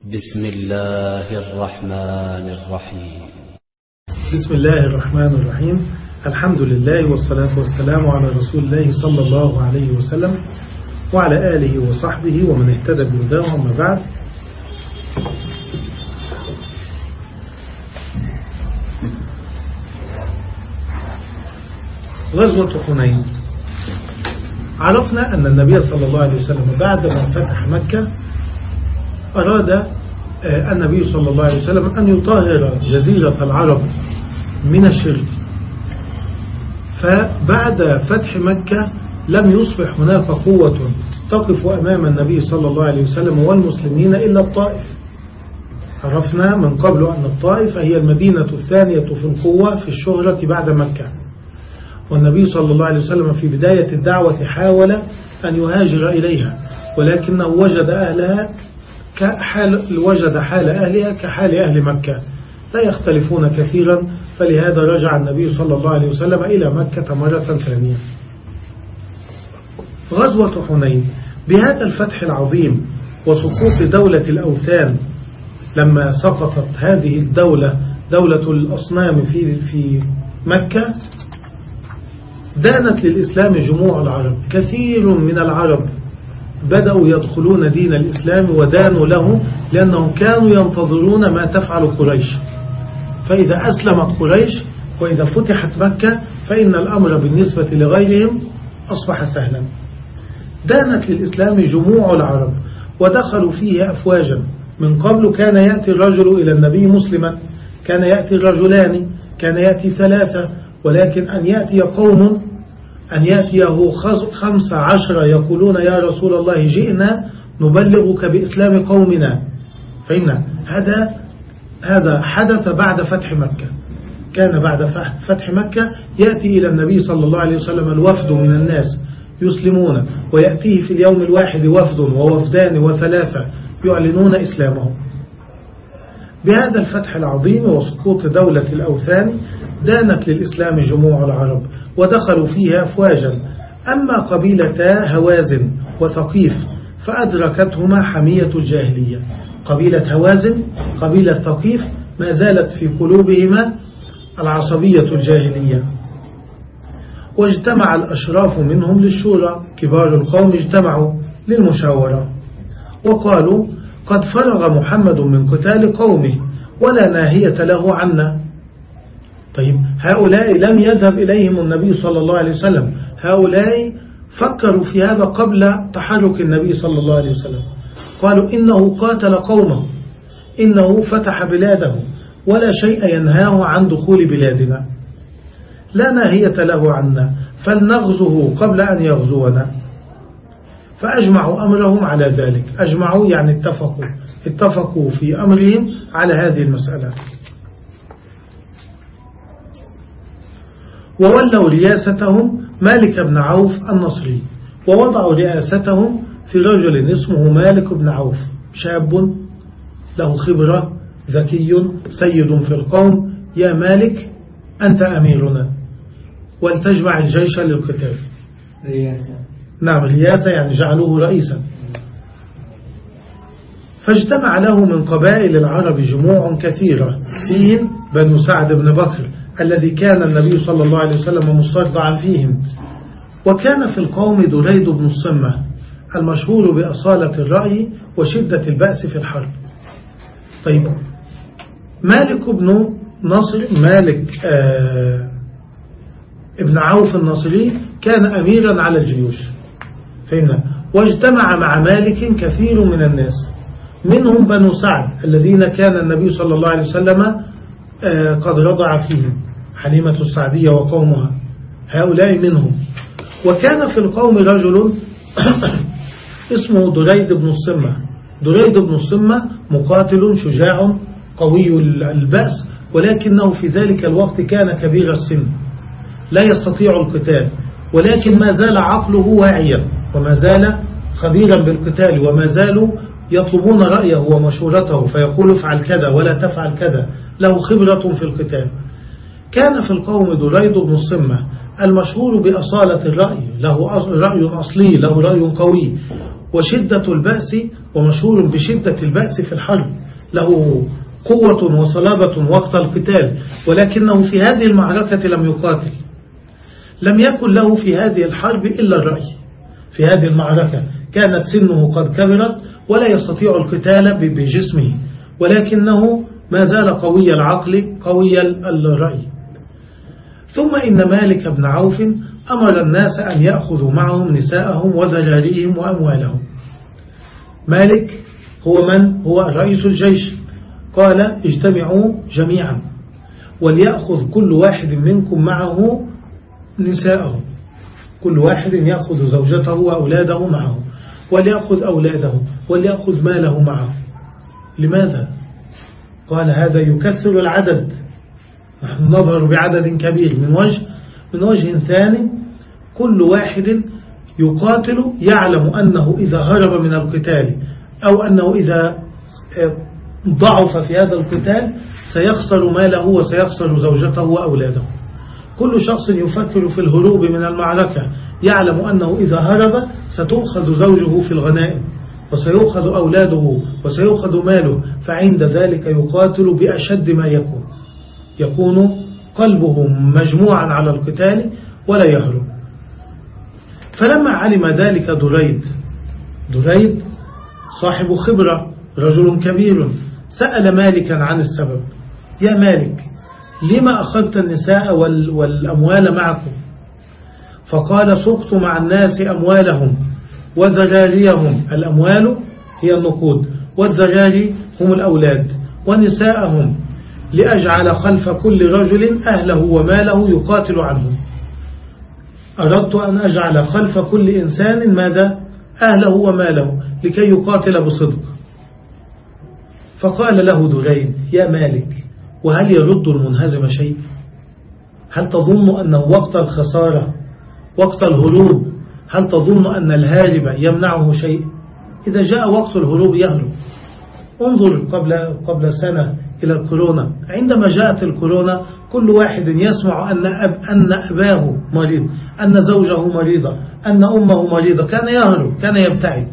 بسم الله الرحمن الرحيم. بسم الله الرحمن الرحيم. الحمد لله والصلاة والسلام على رسول الله صلى الله عليه وسلم وعلى آله وصحبه ومن اهتدى بهداه أما بعد. غزوة حنين. عرفنا أن النبي صلى الله عليه وسلم بعد ما فتح مكة أراد النبي صلى الله عليه وسلم أن يطهر جزيرة العرب من الشرك. فبعد فتح مكة لم يصبح هناك قوة تقف أمام النبي صلى الله عليه وسلم والمسلمين إلا الطائف. عرفنا من قبل أن الطائف هي المدينة الثانية في القوة في الشهرة بعد مكة. والنبي صلى الله عليه وسلم في بداية الدعوة حاول أن يهاجر إليها ولكنه وجد أهلها كحال وجد حال أهلها كحال أهل مكة. لا يختلفون كثيرا فلهذا رجع النبي صلى الله عليه وسلم إلى مكة مرة ثانية. غزوة حنين. بهذا الفتح العظيم وسقوط دولة الأوثان لما سقطت هذه الدولة دولة الأصنام في في مكة دانت للإسلام جموع العرب. كثير من العرب بدأوا يدخلون دين الإسلام ودانوا له لأنهم كانوا ينتظرون ما تفعل قريش. فإذا أسلمت قريش وإذا فتحت مكة فإن الأمر بالنسبة لغيرهم أصبح سهلا. دانت للإسلام جموع العرب ودخلوا فيه أفواجا. من قبل كان يأتي الرجل إلى النبي مسلما كان يأتي الرجلان كان يأتي ثلاثة ولكن أن يأتي قوم أن يأتيه خمس عشر يقولون يا رسول الله جئنا نبلغك بإسلام قومنا. فإن هذا هذا حدث بعد فتح مكة. كان بعد فتح مكة يأتي إلى النبي صلى الله عليه وسلم الوفد من الناس يسلمون ويأتيه في اليوم الواحد وفد ووفدان وثلاثة يعلنون إسلامهم بهذا الفتح العظيم وسقوط دولة الأوثان دانت للإسلام جموع العرب. ودخلوا فيها أفواجا. أما قبيلتا هوازن وثقيف فأدركتهما حمية الجاهلية. قبيلة هوازن قبيلة ثقيف ما زالت في قلوبهما العصبية الجاهلية. واجتمع الأشراف منهم للشورى. كبار القوم اجتمعوا للمشاورة. وقالوا قد فرغ محمد من قتال قومه ولا ناهية له عنا. طيب هؤلاء لم يذهب إليهم النبي صلى الله عليه وسلم. هؤلاء فكروا في هذا قبل تحرك النبي صلى الله عليه وسلم. قالوا إنه قاتل قومه إنه فتح بلاده ولا شيء ينهاه عن دخول بلادنا. لا ناهية له عنا فلنغزه قبل أن يغزونا. فأجمعوا أمرهم على ذلك. أجمعوا يعني اتفقوا اتفقوا في أمرهم على هذه المسألة. وولوا رياستهم مالك بن عوف النصري ووضعوا رئاستهم في رجل اسمه مالك بن عوف شاب له خبرة ذكي سيد في القوم. يا مالك أنت أميرنا. ولتجمع الجيش للقتال. رياسة. نعم رياسة يعني جعلوه رئيسا. فاجتمع له من قبائل العرب جموع كثيرة فيهم بنو سعد بن بكر الذي كان النبي صلى الله عليه وسلم مسترضعا فيهم. وكان في القوم دريد بن الصمة المشهور بأصالة الرأي وشدة البأس في الحرب. طيب مالك بن نصر مالك آه ابن عوف النصري كان أميرا على الجيوش. فهمنا؟ واجتمع مع مالك كثير من الناس. منهم بنو سعد الذين كان النبي صلى الله عليه وسلم قد رضع فيهم حليمة السعدية وقومها هؤلاء منهم. وكان في القوم رجل اسمه دريد بن الصمة دريد بن الصمة مقاتل شجاع قوي البأس ولكنه في ذلك الوقت كان كبير السن. لا يستطيع القتال ولكن ما زال عقله واعيا وما زال خبيرا بالقتال وما زالوا يطلبون رأيه ومشورته فيقول افعل كذا ولا تفعل كذا. له خبرة في القتال. كان في القوم دريد بن الصمة المشهور بأصالة الرأي له رأي أصلي له رأي قوي وشدة البأس ومشهور بشدة البأس في الحرب. له قوة وصلابة وقت القتال ولكنه في هذه المعركة لم يقاتل. لم يكن له في هذه الحرب إلا الرأي. في هذه المعركة كانت سنه قد كبرت ولا يستطيع القتال بجسمه. ولكنه ما زال قوي العقل قوي الرأي. ثم إن مالك بن عوف أمر الناس أن يأخذوا معهم نساءهم وذجاريهم وأموالهم. مالك هو من؟ هو رئيس الجيش. قال اجتمعوا جميعا وليأخذ كل واحد منكم معه نساءه. كل واحد يأخذ زوجته وأولاده معه وليأخذ أولاده وليأخذ ماله معه. لماذا؟ قال هذا يكثر العدد. نحن نظهر بعدد كبير. من وجه من وجه ثاني كل واحد يقاتل يعلم أنه إذا هرب من القتال أو أنه إذا آه، ضعف في هذا القتال سيخسر ماله وسيخسر زوجته وأولاده. كل شخص يفكر في الهروب من المعركة يعلم أنه إذا هرب ستؤخذ زوجه في الغنائم. وسيؤخذ أولاده وسيؤخذ ماله فعند ذلك يقاتل بأشد ما يكون. يكون قلبه مجموعا على القتال ولا يهرب. فلما علم ذلك دريد دريد صاحب خبرة رجل كبير سأل مالكا عن السبب. يا مالك لما أخذت النساء والأموال معكم؟ فقال سقت مع الناس أموالهم. وذجاجيهم الأموال هي النقود والذجاج هم الأولاد ونساءهم لأجعل خلف كل رجل أهله وماله يقاتل عنه. أردت أن أجعل خلف كل إنسان ماذا؟ أهله وماله لكي يقاتل بصدق. فقال له درين يا مالك وهل يرد المنهزم شيء؟ هل تظن أنه وقت الخسارة وقت الهروب هل تظن أن الهارب يمنعه شيء؟ إذا جاء وقت الهروب يهرب انظر قبل, قبل سنة إلى الكورونا. عندما جاءت الكورونا كل واحد يسمع أن, أب أن أباه مريض أن زوجه مريضة أن أمه مريضة. كان يهرب كان يبتعد.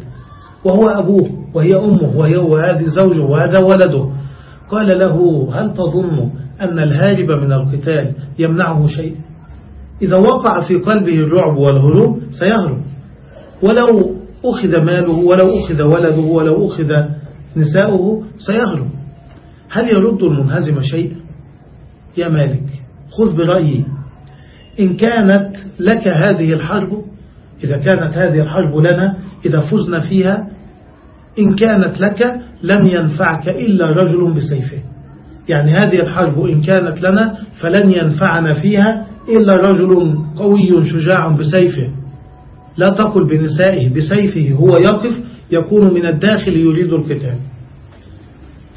وهو أبوه وهي أمه وهي وهذه زوجه وهذا ولده. قال له هل تظن أن الهارب من القتال يمنعه شيء؟ إذا وقع في قلبه الرعب والهروب سيهرب. ولو أخذ ماله ولو أخذ ولده ولو أخذ نساؤه سيهرب. هل يرد المنهزم شيء يا مالك خذ برأيي. إن كانت لك هذه الحرب إذا كانت هذه الحرب لنا إذا فزنا فيها إن كانت لك لم ينفعك إلا رجل بسيفه. يعني هذه الحرب إن كانت لنا فلن ينفعنا فيها إلا رجل قوي شجاع بسيفه. لا تقل بنسائه بسيفه هو يقف يكون من الداخل يريد القتال.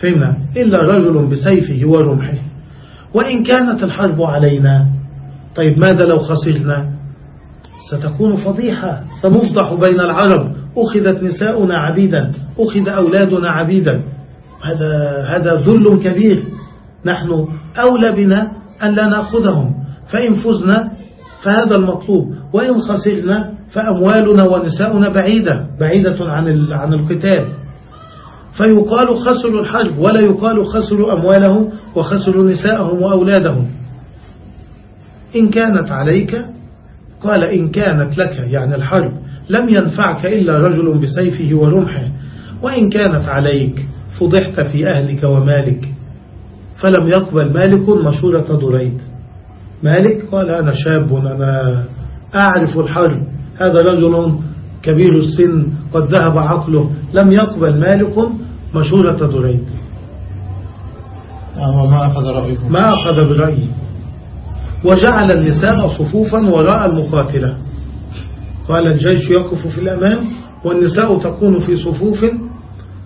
فهمنا؟ إلا رجل بسيفه ورمحه. وإن كانت الحرب علينا طيب ماذا لو خسرنا؟ ستكون فضيحة سنفضح بين العرب. أخذت نساؤنا عبيدا أخذ أولادنا عبيدا. هذا هذا ذل كبير. نحن أولى بنا أن لا نأخذهم. فإن فزنا فهذا المطلوب وإن خسرنا فأموالنا ونساؤنا بعيدة بعيدة عن عن القتال. فيقال خسروا الحرب ولا يقال خسروا أموالهم وخسروا نساءهم وأولادهم. إن كانت عليك قال إن كانت لك يعني الحرب لم ينفعك إلا رجل بسيفه ورمحه. وإن كانت عليك فضحت في أهلك ومالك. فلم يقبل مالك مشورة دريد. مالك؟ قال أنا شاب أنا أعرف الحرب. هذا رجل كبير السن قد ذهب عقله. لم يقبل مالك مشورة دريد. ما أخذ رأيه. ما أخذ برأيه. وجعل النساء صفوفا وراء المقاتلة. قال الجيش يقف في الأمام والنساء تكون في صفوف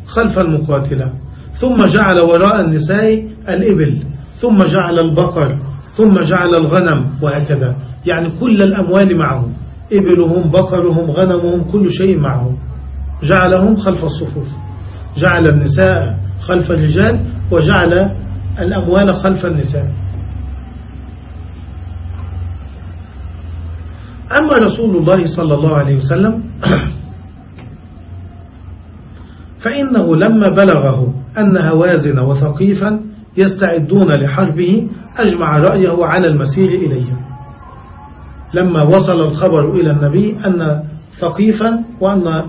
خلف المقاتلة. ثم جعل وراء النساء الإبل. ثم جعل البقر. ثم جعل الغنم وهكذا. يعني كل الأموال معهم. إبلهم بقرهم غنمهم كل شيء معهم. جعلهم خلف الصفوف. جعل النساء خلف الرجال وجعل الأموال خلف النساء. أما رسول الله صلى الله عليه وسلم فإنه لما بلغه أن هوازن وثقيفا يستعدون لحربه أجمع رأيه على المسير إليهم لما وصل الخبر إلى النبي أن ثقيفا وأن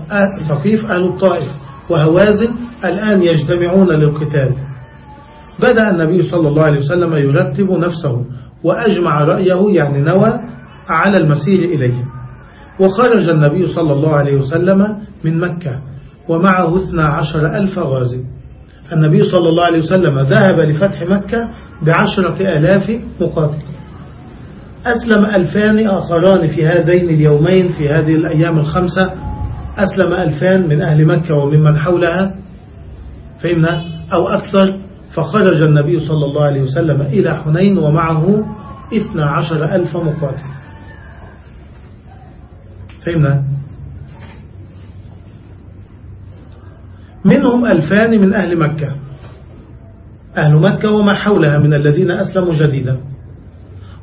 ثقيف أهل الطائف وهوازن الآن يجتمعون للقتال. بدأ النبي صلى الله عليه وسلم يرتب نفسه وأجمع رأيه يعني نوى على المسير إليه. وخرج النبي صلى الله عليه وسلم من مكة ومعه اثنا عشر ألف غازي. النبي صلى الله عليه وسلم ذهب لفتح مكة بعشرة آلاف مقاتل. أسلم ألفان آخران في هذين اليومين في هذه الأيام الخمسة. أسلم ألفان من أهل مكة وممن حولها. فهمنا؟ أو أكثر. فخرج النبي صلى الله عليه وسلم إلى حنين ومعه اثنى عشر ألف مقاتل. فهمنا؟ منهم ألفان من أهل مكة. أهل مكة وما حولها من الذين أسلموا جديدا.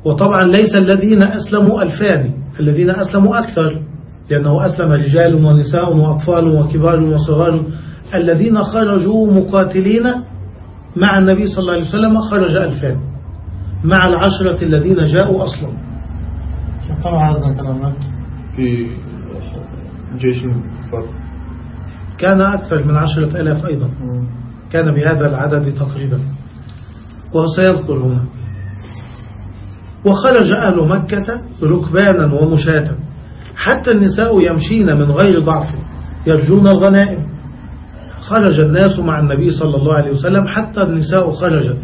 وطبعا ليس الذين أسلموا ألفان الذين أسلموا أكثر لأنه أسلم رجال ونساء وأطفال وكبار وصغار الذين خرجوا مقاتلين مع النبي صلى الله عليه وسلم خرج ألفان. مع العشرة الذين جاءوا أصلا. طبعا في جيش الكفار كان أكثر من عشرة ألاف أيضا. كان بهذا العدد تقريبا. وسيذكر هنا. وخرج أهل مكة ركبانا ومشاة. حتى النساء يمشين من غير ضعف يرجون الغنائم. خرج الناس مع النبي صلى الله عليه وسلم حتى النساء خرجت.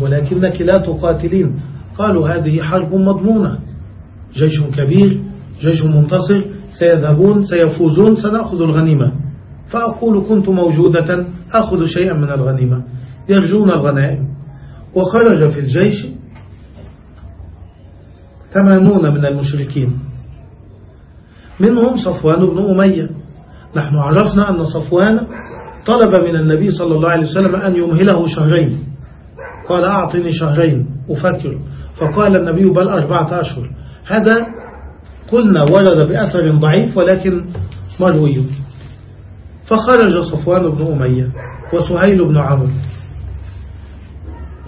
ولكنك لا تقاتلين. قالوا هذه حرب مضمونة. جيش كبير جيش منتصر سيذهبون سيفوزون سنأخذ الغنيمة. فأقول كنت موجودة أخذ شيئا من الغنيمة. يرجون الغنائم. وخرج في الجيش ثمانون من المشركين. منهم صفوان بن أمية. نحن عرفنا أن صفوان طلب من النبي صلى الله عليه وسلم أن يمهله شهرين. قال أعطني شهرين أفكر. فقال النبي بل أربعة أشهر. هذا قلنا ورد بأثر ضعيف ولكن مروي. فخرج صفوان بن أمية وسهيل بن عمرو.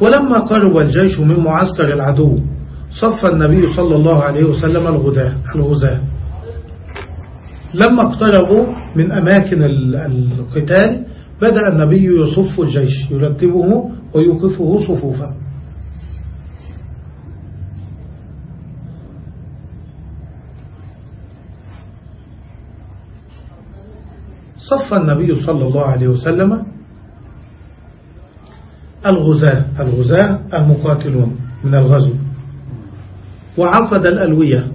ولما قرب الجيش من معسكر العدو صف النبي صلى الله عليه وسلم الغداة الغزاة. لما اقتربوا من أماكن القتال بدأ النبي يصف الجيش يرتبه ويوقفه صفوفا. صف النبي صلى الله عليه وسلم الغزاة. الغزاة المقاتلون من الغزو. وعقد الألوية.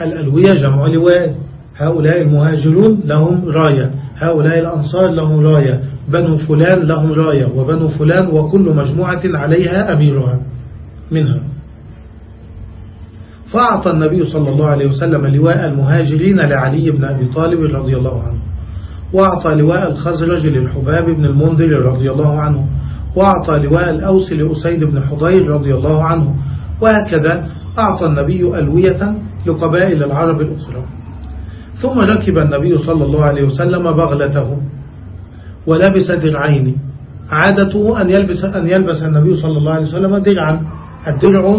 الألوية جمع لواء. هؤلاء المهاجرون لهم راية. هؤلاء الأنصار لهم راية. بنو فلان لهم راية. وبنو فلان وكل مجموعة عليها أميرها منها. فأعطى النبي صلى الله عليه وسلم لواء المهاجرين لعلي بن أبي طالب رضي الله عنه. وأعطى لواء الخزرج للحباب بن المنذر رضي الله عنه وأعطى لواء الأوس لأسيد بن حضير رضي الله عنه وهكذا أعطى النبي ألوية لقبائل العرب الأخرى. ثم ركب النبي صلى الله عليه وسلم بغلته ولبس درعين. عادته أن يلبس, أن يلبس النبي صلى الله عليه وسلم درعا الدرع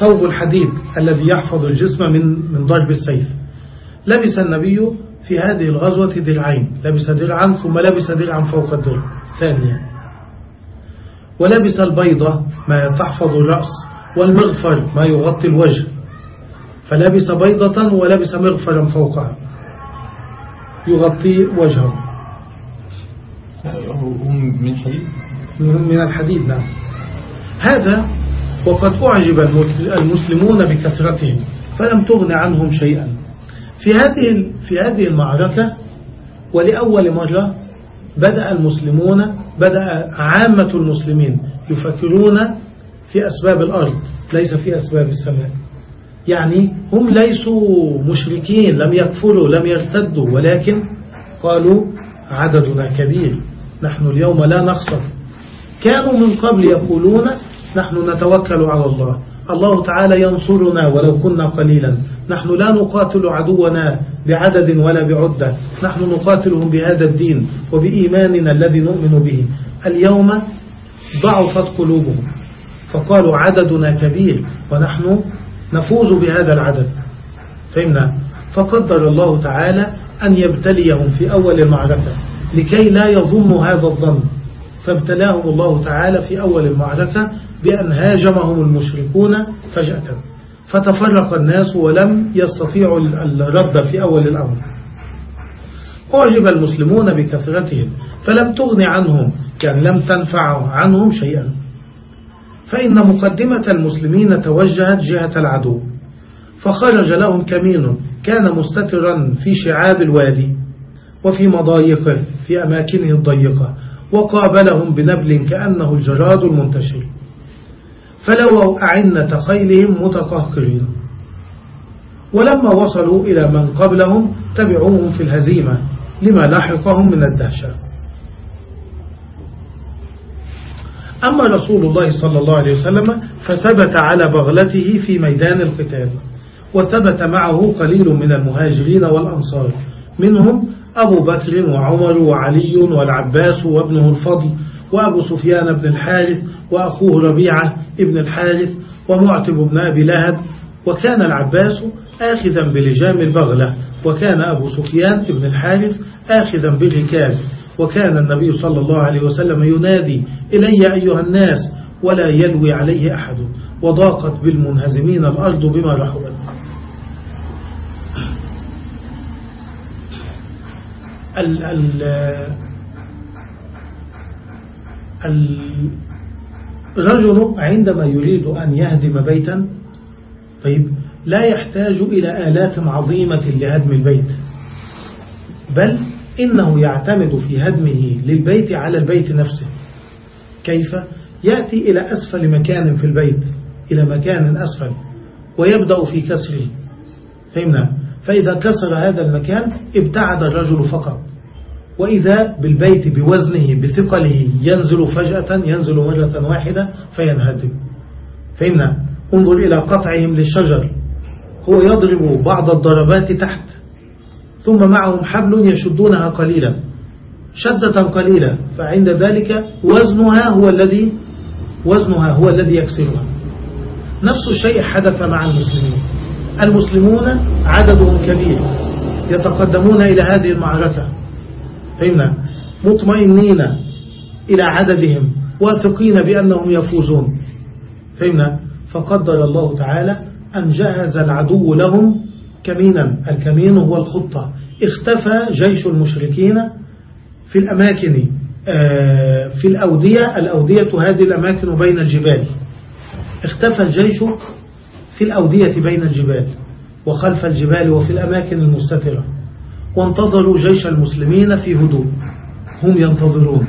ثوب الحديد الذي يحفظ الجسم من من ضرب السيف. لبس النبي في هذه الغزوة درعين لبس درعا ثم لبس درعا فوق الدرع ثانيا. ولبس البيضة ما تحفظ الرأس والمغفر ما يغطي الوجه. فلبس بيضة ولبس مغفرا فوقها. يغطي وجهه. هم من حديد من الحديد نعم. هذا وقد أعجب المسلمون بكثرتهم فلم تغن عنهم شيئا. في هذه في هذه المعركة ولأول مرة بدأ المسلمون بدأ عامة المسلمين يفكرون في أسباب الأرض ليس في أسباب السماء. يعني هم ليسوا مشركين لم يكفروا لم يرتدوا ولكن قالوا عددنا كبير نحن اليوم لا نخسر. كانوا من قبل يقولون نحن نتوكل على الله. الله تعالى ينصرنا ولو كنا قليلا. نحن لا نقاتل عدونا بعدد ولا بعدة. نحن نقاتلهم بهذا الدين وبإيماننا الذي نؤمن به. اليوم ضعفت قلوبهم. فقالوا عددنا كبير ونحن نفوز بهذا العدد. فهمنا؟ فقدر الله تعالى أن يبتليهم في أول المعركة لكي لا يظن هذا الظن. فابتلاهم الله تعالى في أول المعركة بأن هاجمهم المشركون فجأة. فتفرق الناس ولم يستطيعوا الرد في أول الأمر. أعجب المسلمون بكثرتهم فلم تغن عنهم كان لم تنفع عنهم شيئا. فإن مقدمة المسلمين توجهت جهة العدو فخرج لهم كمين كان مستترا في شعاب الوادي وفي مضايقه في أماكنه الضيقة وقابلهم بنبل كأنه الجراد المنتشر. فلووا أعنة خيلهم متقهقرين. ولما وصلوا إلى من قبلهم تبعوهم في الهزيمة لما لحقهم من الدهشة. أما رسول الله صلى الله عليه وسلم فثبت على بغلته في ميدان القتال وثبت معه قليل من المهاجرين والأنصار منهم أبو بكر وعمر وعلي والعباس وابنه الفضل وأبو سفيان بن الحارث وأخوه ربيعة ابن الحارث ومعتب بن أبي لهب وكان العباس آخذا بلجام البغلة وكان أبو سفيان ابن الحارث آخذا بالركاب وكان النبي صلى الله عليه وسلم ينادي إلي أيها الناس ولا يلوي عليه أحد وضاقت بالمنهزمين الأرض بما رحبت. ال ال الرجل عندما يريد أن يهدم بيتا طيب لا يحتاج إلى آلات عظيمة لهدم البيت بل إنه يعتمد في هدمه للبيت على البيت نفسه. كيف؟ يأتي إلى أسفل مكان في البيت إلى مكان أسفل ويبدأ في كسره. فهمنا؟ فإذا كسر هذا المكان ابتعد الرجل فقط. وإذا بالبيت بوزنه بثقله ينزل فجأة ينزل مرة واحدة فينهدم. فهمنا انظر إلى قطعهم للشجر. هو يضرب بعض الضربات تحت ثم معهم حبل يشدونها قليلا. شدة قليلة فعند ذلك وزنها هو الذي وزنها هو الذي يكسرها نفس الشيء حدث مع المسلمين المسلمون عددهم كبير يتقدمون إلى هذه المعركة. فهمنا مطمئنين إلى عددهم واثقين بأنهم يفوزون. فهمنا فقدر الله تعالى أن جهز العدو لهم كمينا. الكمين هو الخطة. اختفى جيش المشركين في الأماكن آه، في الأودية الأودية هذه الأماكن بين الجبال. اختفى الجيش في الأودية بين الجبال وخلف الجبال وفي الأماكن المستترة وانتظروا جيش المسلمين في هدوء. هم ينتظرون.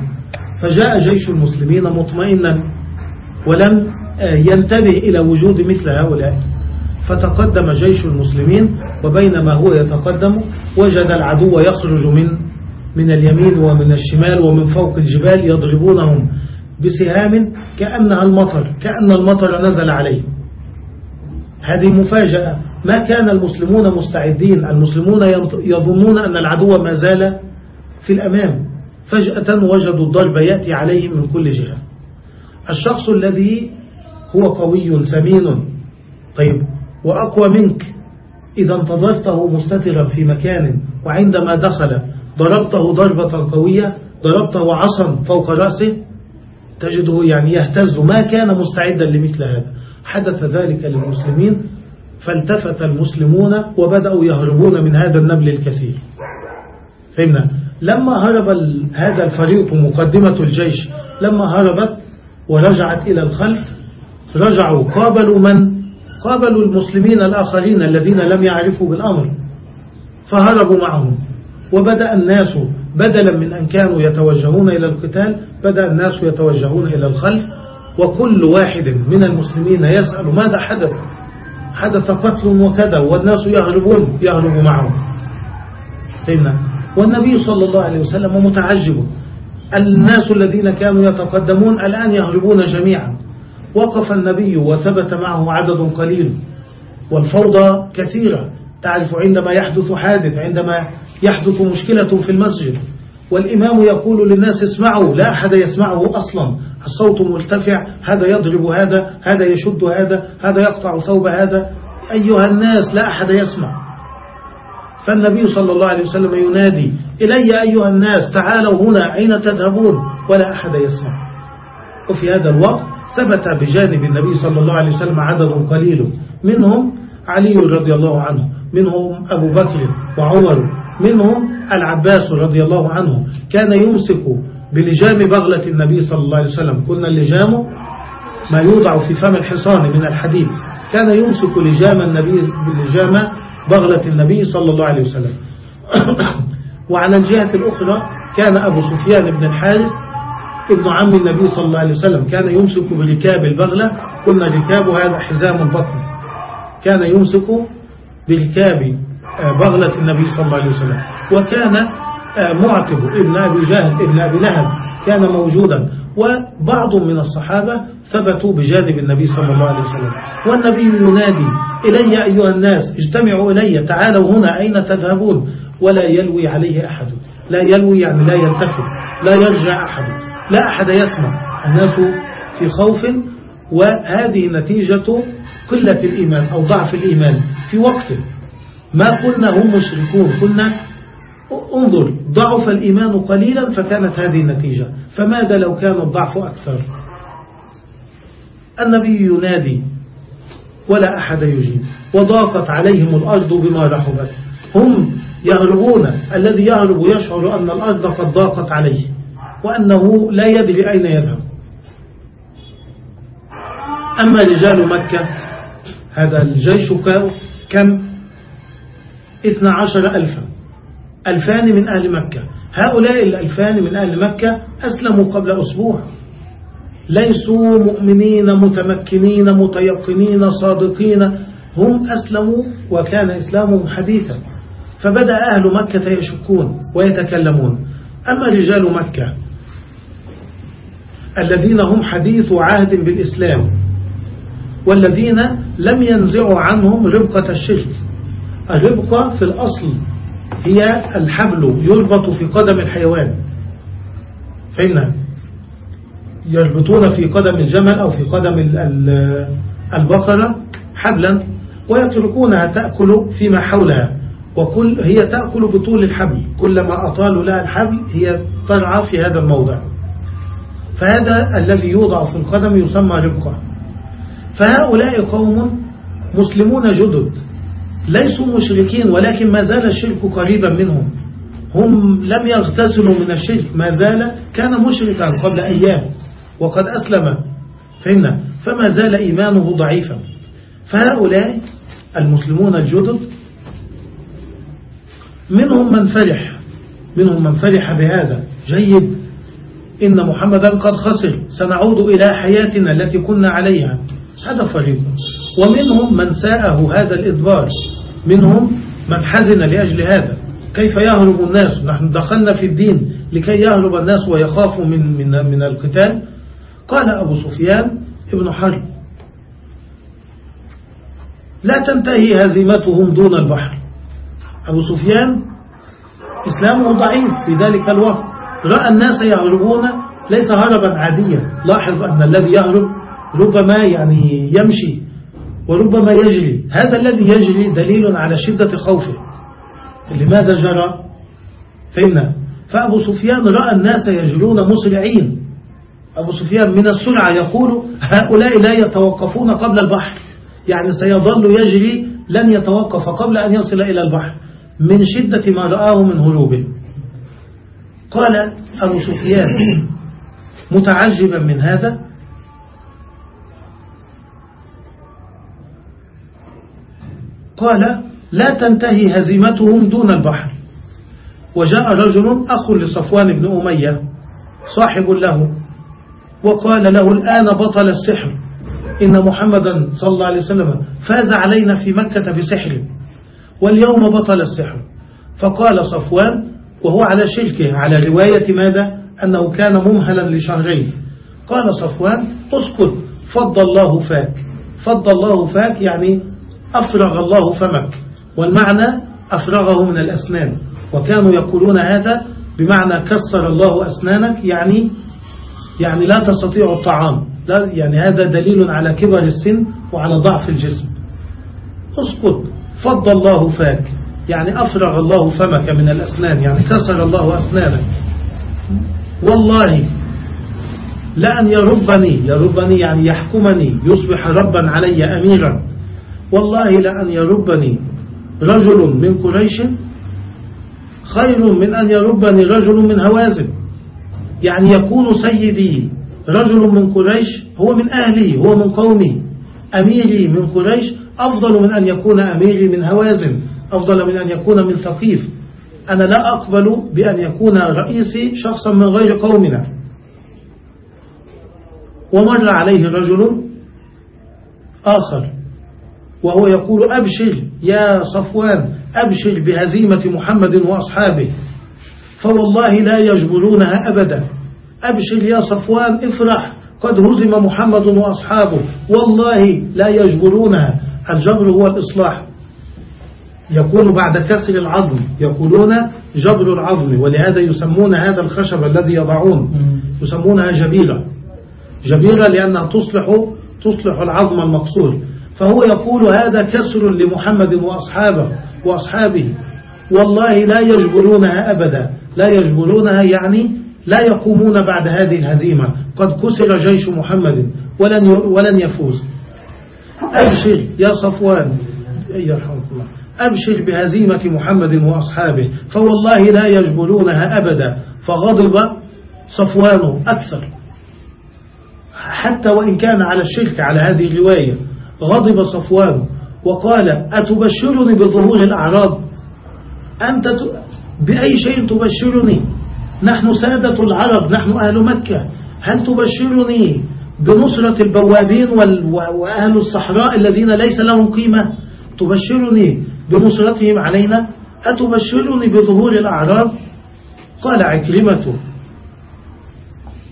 فجاء جيش المسلمين مطمئنا ولم آه، ينتبه إلى وجود مثل هؤلاء. فتقدم جيش المسلمين وبينما هو يتقدم وجد العدو يخرج من من اليمين ومن الشمال ومن فوق الجبال يضربونهم بسهام كأنها المطر كأن المطر نزل عليه. هذه مفاجأة. ما كان المسلمون مستعدين؟ المسلمون يظنون أن العدو ما زال في الأمام. فجأة وجدوا الضرب يأتي عليهم من كل جهة. الشخص الذي هو قوي سمين. طيب وأقوى منك. إذا انتظرته مستترا في مكان وعندما دخل ضربته ضربة قوية ضربته عصا فوق رأسه تجده يعني يهتز. ما كان مستعدا لمثل هذا. حدث ذلك للمسلمين فالتفت المسلمون وبدأوا يهربون من هذا النبل الكثير. فهمنا؟ لما هرب هذا الفريق مقدمة الجيش لما هربت ورجعت إلى الخلف رجعوا. قابلوا من؟ قابلوا المسلمين الآخرين الذين لم يعرفوا بالأمر. فهربوا معهم. وبدأ الناس بدلا من أن كانوا يتوجهون إلى القتال بدأ الناس يتوجهون إلى الخلف. وكل واحد من المسلمين يسأل ماذا حدث؟ حدث قتل وكذا والناس يهربون يهرب معهم. فهمنا والنبي صلى الله عليه وسلم متعجب. الناس الذين كانوا يتقدمون الآن يهربون جميعا. وقف النبي وثبت معه عدد قليل. والفوضى كثيرة. تعرف عندما يحدث حادث عندما يحدث مشكلة في المسجد والإمام يقول للناس اسمعوا لا أحد يسمعه أصلا. الصوت مرتفع هذا يضرب هذا هذا يشد هذا هذا يقطع ثوب هذا. أيها الناس لا أحد يسمع. فالنبي صلى الله عليه وسلم ينادي إلي أيها الناس تعالوا هنا أين تذهبون؟ ولا أحد يسمع. وفي هذا الوقت ثبت بجانب النبي صلى الله عليه وسلم عدد قليل. منهم علي رضي الله عنه منهم أبو بكر وعمر منهم العباس رضي الله عنه. كان يمسك بلجام بغلة النبي صلى الله عليه وسلم. كنا اللجام ما يوضع في فم الحصان من الحديد. كان يمسك لجام النبي بلجام بغلة النبي صلى الله عليه وسلم. وعلى الجهة الأخرى كان أبو سفيان بن الحارث ابن عم النبي صلى الله عليه وسلم. كان يمسك بركاب البغلة. قلنا ركاب هذا حزام البطن كان يمسك بركاب آه، بغلة النبي صلى الله عليه وسلم. وكان معتب ابن أبي جهل ابن أبي لهب كان موجودا وبعض من الصحابة ثبتوا بجانب النبي صلى الله عليه وسلم. والنبي ينادي إلي أيها الناس اجتمعوا إلي تعالوا هنا أين تذهبون؟ ولا يلوي عليه أحد. لا يلوي يعني لا يلتفت لا يرجع أحد لا أحد يسمع. الناس في خوف وهذه نتيجة قلة الإيمان أو ضعف الإيمان في وقت. ما قلنا هم مشركون قلنا انظر ضعف الإيمان قليلا فكانت هذه النتيجة. فماذا لو كان الضعف أكثر؟ النبي ينادي ولا أحد يجيب وضاقت عليهم الأرض بما رحبت هم يهربون الذي يهرب يشعر أن الأرض قد ضاقت عليه وأنه لا يدري أين يذهب. أما رجال مكة هذا الجيش كم اثنى عشر ألفا. ألفان من أهل مكة. هؤلاء الألفان من أهل مكة أسلموا قبل أسبوع. ليسوا مؤمنين متمكنين متيقنين صادقين. هم أسلموا وكان إسلامهم حديثا. فبدأ أهل مكة يشكون ويتكلمون. أما رجال مكة الذين هم حديث عهد بالإسلام والذين لم ينزعوا عنهم ربقة الشرك. الربقة في الأصل هي الحبل يربط في قدم الحيوان. فإن يربطون في قدم الجمل أو في قدم البقرة حبلا ويتركونها تأكل فيما حولها. وكل هي تأكل بطول الحبل. كلما أطالوا لها الحبل هي ترعى في هذا الموضع. فهذا الذي يوضع في القدم يسمى ربقة. فهؤلاء قوم مسلمون جدد. ليسوا مشركين ولكن ما زال الشرك قريبا منهم. هم لم يغتسلوا من الشرك. ما زال كان مشركا قبل أيام وقد أسلم. فإن فما زال إيمانه ضعيفا. فهؤلاء المسلمون الجدد منهم من فرح منهم من فرح بهذا. جيد. إن محمدا قد خسر. سنعود إلى حياتنا التي كنا عليها. هذا فريق. ومنهم من ساءه هذا الإدبار. منهم من حزن لأجل هذا. كيف يهرب الناس؟ نحن دخلنا في الدين لكي يهرب الناس ويخافوا من, من, من القتال. قال أبو سفيان ابن حرب لا تنتهي هزيمتهم دون البحر. أبو سفيان إسلامه ضعيف في ذلك الوقت. رأى الناس يهربون ليس هربا عاديا. لاحظ أن الذي يهرب ربما يعني يمشي وربما يجري. هذا الذي يجري دليل على شدة خوفه. لماذا جرى؟ فإن فأبو سفيان رأى الناس يجرون مسرعين. أبو سفيان من السرعة يقول هؤلاء لا يتوقفون قبل البحر. يعني سيظل يجري لن يتوقف قبل أن يصل إلى البحر. من شدة ما رآه من هروبه. قال أبو سفيان متعجبا من هذا قال لا تنتهي هزيمتهم دون البحر. وجاء رجل أخ لصفوان بن أمية صاحب له وقال له الآن بطل السحر. إن محمدا صلى الله عليه وسلم فاز علينا في مكة بسحر واليوم بطل السحر. فقال صفوان وهو على شركه على رواية ماذا؟ أنه كان ممهلا لشهرين قال صفوان اسكت فض الله فاك. فض الله فاك يعني أفرغ الله فمك. والمعنى أفرغه من الأسنان. وكانوا يقولون هذا بمعنى كسر الله أسنانك يعني يعني لا تستطيع الطعام. لا يعني هذا دليل على كبر السن وعلى ضعف الجسم. اسكت. فض الله فاك. يعني أفرغ الله فمك من الأسنان. يعني كسر الله أسنانك. والله لأن يربني يربني يعني يحكمني يصبح ربا علي أميرا. والله لأن يربني رجل من قريش خير من أن يربني رجل من هوازن. يعني يكون سيدي رجل من قريش هو من أهلي هو من قومي. أميري من قريش أفضل من أن يكون أميري من هوازن أفضل من أن يكون من ثقيف. أنا لا أقبل بأن يكون رئيسي شخصا من غير قومنا. ومر عليه رجل آخر. وهو يقول أبشر يا صفوان أبشر بهزيمة محمد وأصحابه. فوالله لا يجبرونها أبدا. أبشر يا صفوان افرح قد هزم محمد وأصحابه. والله لا يجبرونها. الجبر هو الإصلاح. يكون بعد كسر العظم يقولون جبر العظم ولهذا يسمون هذا الخشب الذي يضعون. يسمونها جبيرة. جبيرة لأنها تصلح تصلح العظم المكسور فهو يقول هذا كسر لمحمد وأصحابه وأصحابه. والله لا يجبرونها أبدا. لا يجبرونها يعني لا يقومون بعد هذه الهزيمة. قد كسر جيش محمد ولن ولن يفوز. أبشر يا صفوان. يرحمك الله. أبشر بهزيمة محمد وأصحابه. فوالله لا يجبرونها أبدا. فغضب صفوان أكثر. حتى وإن كان على الشرك على هذه الرواية. غضب صفوان وقال أتبشرني بظهور الأعراض؟ أنت بأي شيء تبشرني؟ نحن سادة العرب نحن أهل مكة. هل تبشرني بنصرة البوابين وأهل الصحراء الذين ليس لهم قيمة؟ تبشرني بنصرتهم علينا؟ أتبشرني بظهور الأعراب قال عكرمة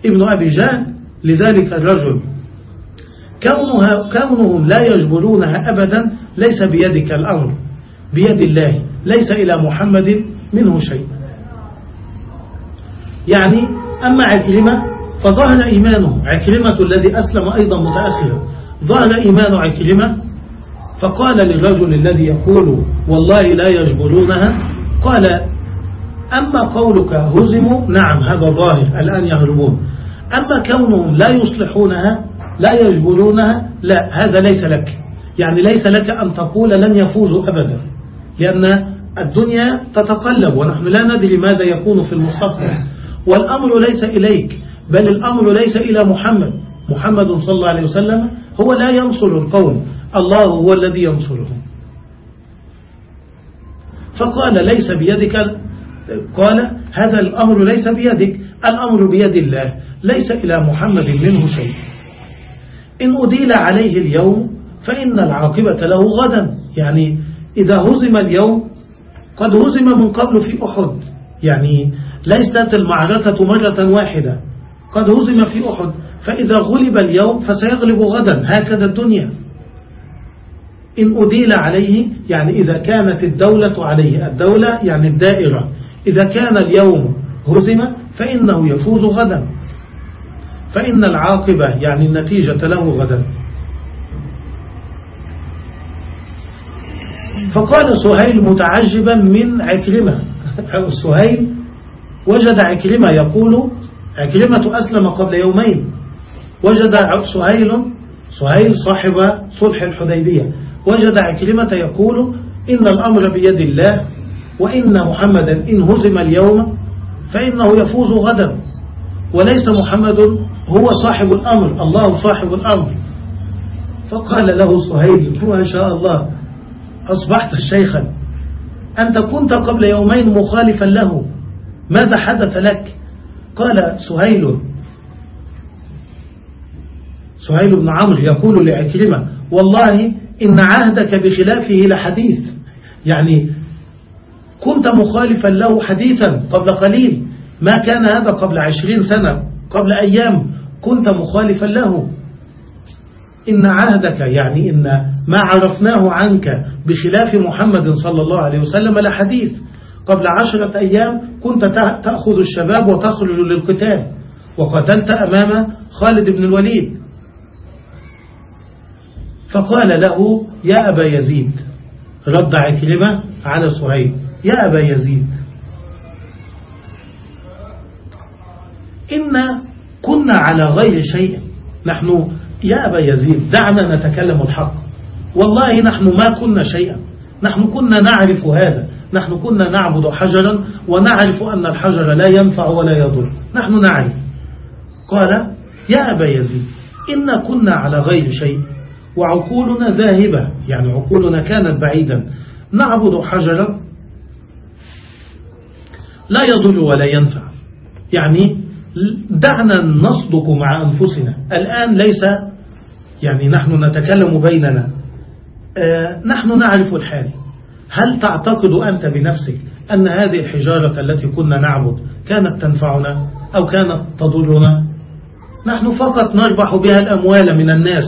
ابن أبي جهل لذلك الرجل كونها كونهم لا يجبرونها أبدا ليس بيدك الأمر بيد الله ليس إلى محمد منه شيء. يعني أما عكرمة فظهر إيمانه. عكرمة الذي أسلم أيضا متأخرا. ظهر إيمان عكرمة فقال للرجل الذي يقول والله لا يجبرونها قال أما قولك هزموا نعم هذا ظاهر الآن يهربون. أما كونهم لا يصلحونها لا يجبرونها لا هذا ليس لك. يعني ليس لك أن تقول لن يفوزوا أبدا لأن الدنيا تتقلب ونحن لا ندري ماذا يكون في المستقبل. والأمر ليس إليك بل الأمر ليس إلى محمد. محمد صلى الله عليه وسلم هو لا ينصر القوم الله هو الذي ينصرهم. فقال ليس بيدك قال هذا الأمر ليس بيدك الأمر بيد الله ليس إلى محمد منه شيء. إن أديل عليه اليوم فإن العاقبة له غدا. يعني إذا هزم اليوم قد هزم من قبل في أحد. يعني ليست المعركة مرة واحدة. قد هزم في أحد. فإذا غلب اليوم فسيغلب غدا. هكذا الدنيا. إن أديل عليه يعني إذا كانت الدولة عليه الدولة يعني الدائرة. إذا كان اليوم هزم فإنه يفوز غدا. فإن العاقبة يعني النتيجة له غدا. فقال سهيل متعجبا من عكرمة. سهيل وجد عكرمة يقول عكرمة أسلم قبل يومين. وجد سهيل سهيل صاحب صلح الحديبية. وجد عكرمة يقول إن الأمر بيد الله وإن محمدا إن هزم اليوم فإنه يفوز غدا. وليس محمد هو صاحب الأمر الله صاحب الأمر. فقال له سهيل ما شاء الله أصبحت شيخا. أنت كنت قبل يومين مخالفا له ماذا حدث لك؟ قال سهيل سهيل بن عمرو يقول لعكرمة والله إن عهدك بخلافه لحديث. يعني كنت مخالفا له حديثا قبل قليل ما كان هذا قبل عشرين سنة قبل أيام. كنت مخالفا له. إن عهدك يعني إن ما عرفناه عنك بخلاف محمد صلى الله عليه وسلم لحديث قبل عشرة أيام كنت تأخذ الشباب وتخرج للقتال وقتلت أمام خالد بن الوليد. فقال له يا أبا يزيد رد عكرمة على صهيب يا أبا يزيد إن كنا على غير شيء. نحن يا أبا يزيد دعنا نتكلم الحق. والله نحن ما كنا شيئا. نحن كنا نعرف هذا. نحن كنا نعبد حجرا ونعرف أن الحجر لا ينفع ولا يضر. نحن نعرف. قال يا أبا يزيد إن كنا على غير شيء. وعقولنا ذاهبة. يعني عقولنا كانت بعيدا. نعبد حجرا لا يضر ولا ينفع. يعني دعنا نصدق مع أنفسنا. الآن ليس يعني نحن نتكلم بيننا. آه نحن نعرف الحال. هل تعتقد أنت بنفسك أن هذه الحجارة التي كنا نعبد كانت تنفعنا أو كانت تضرنا؟ نحن فقط نربح بها الأموال من الناس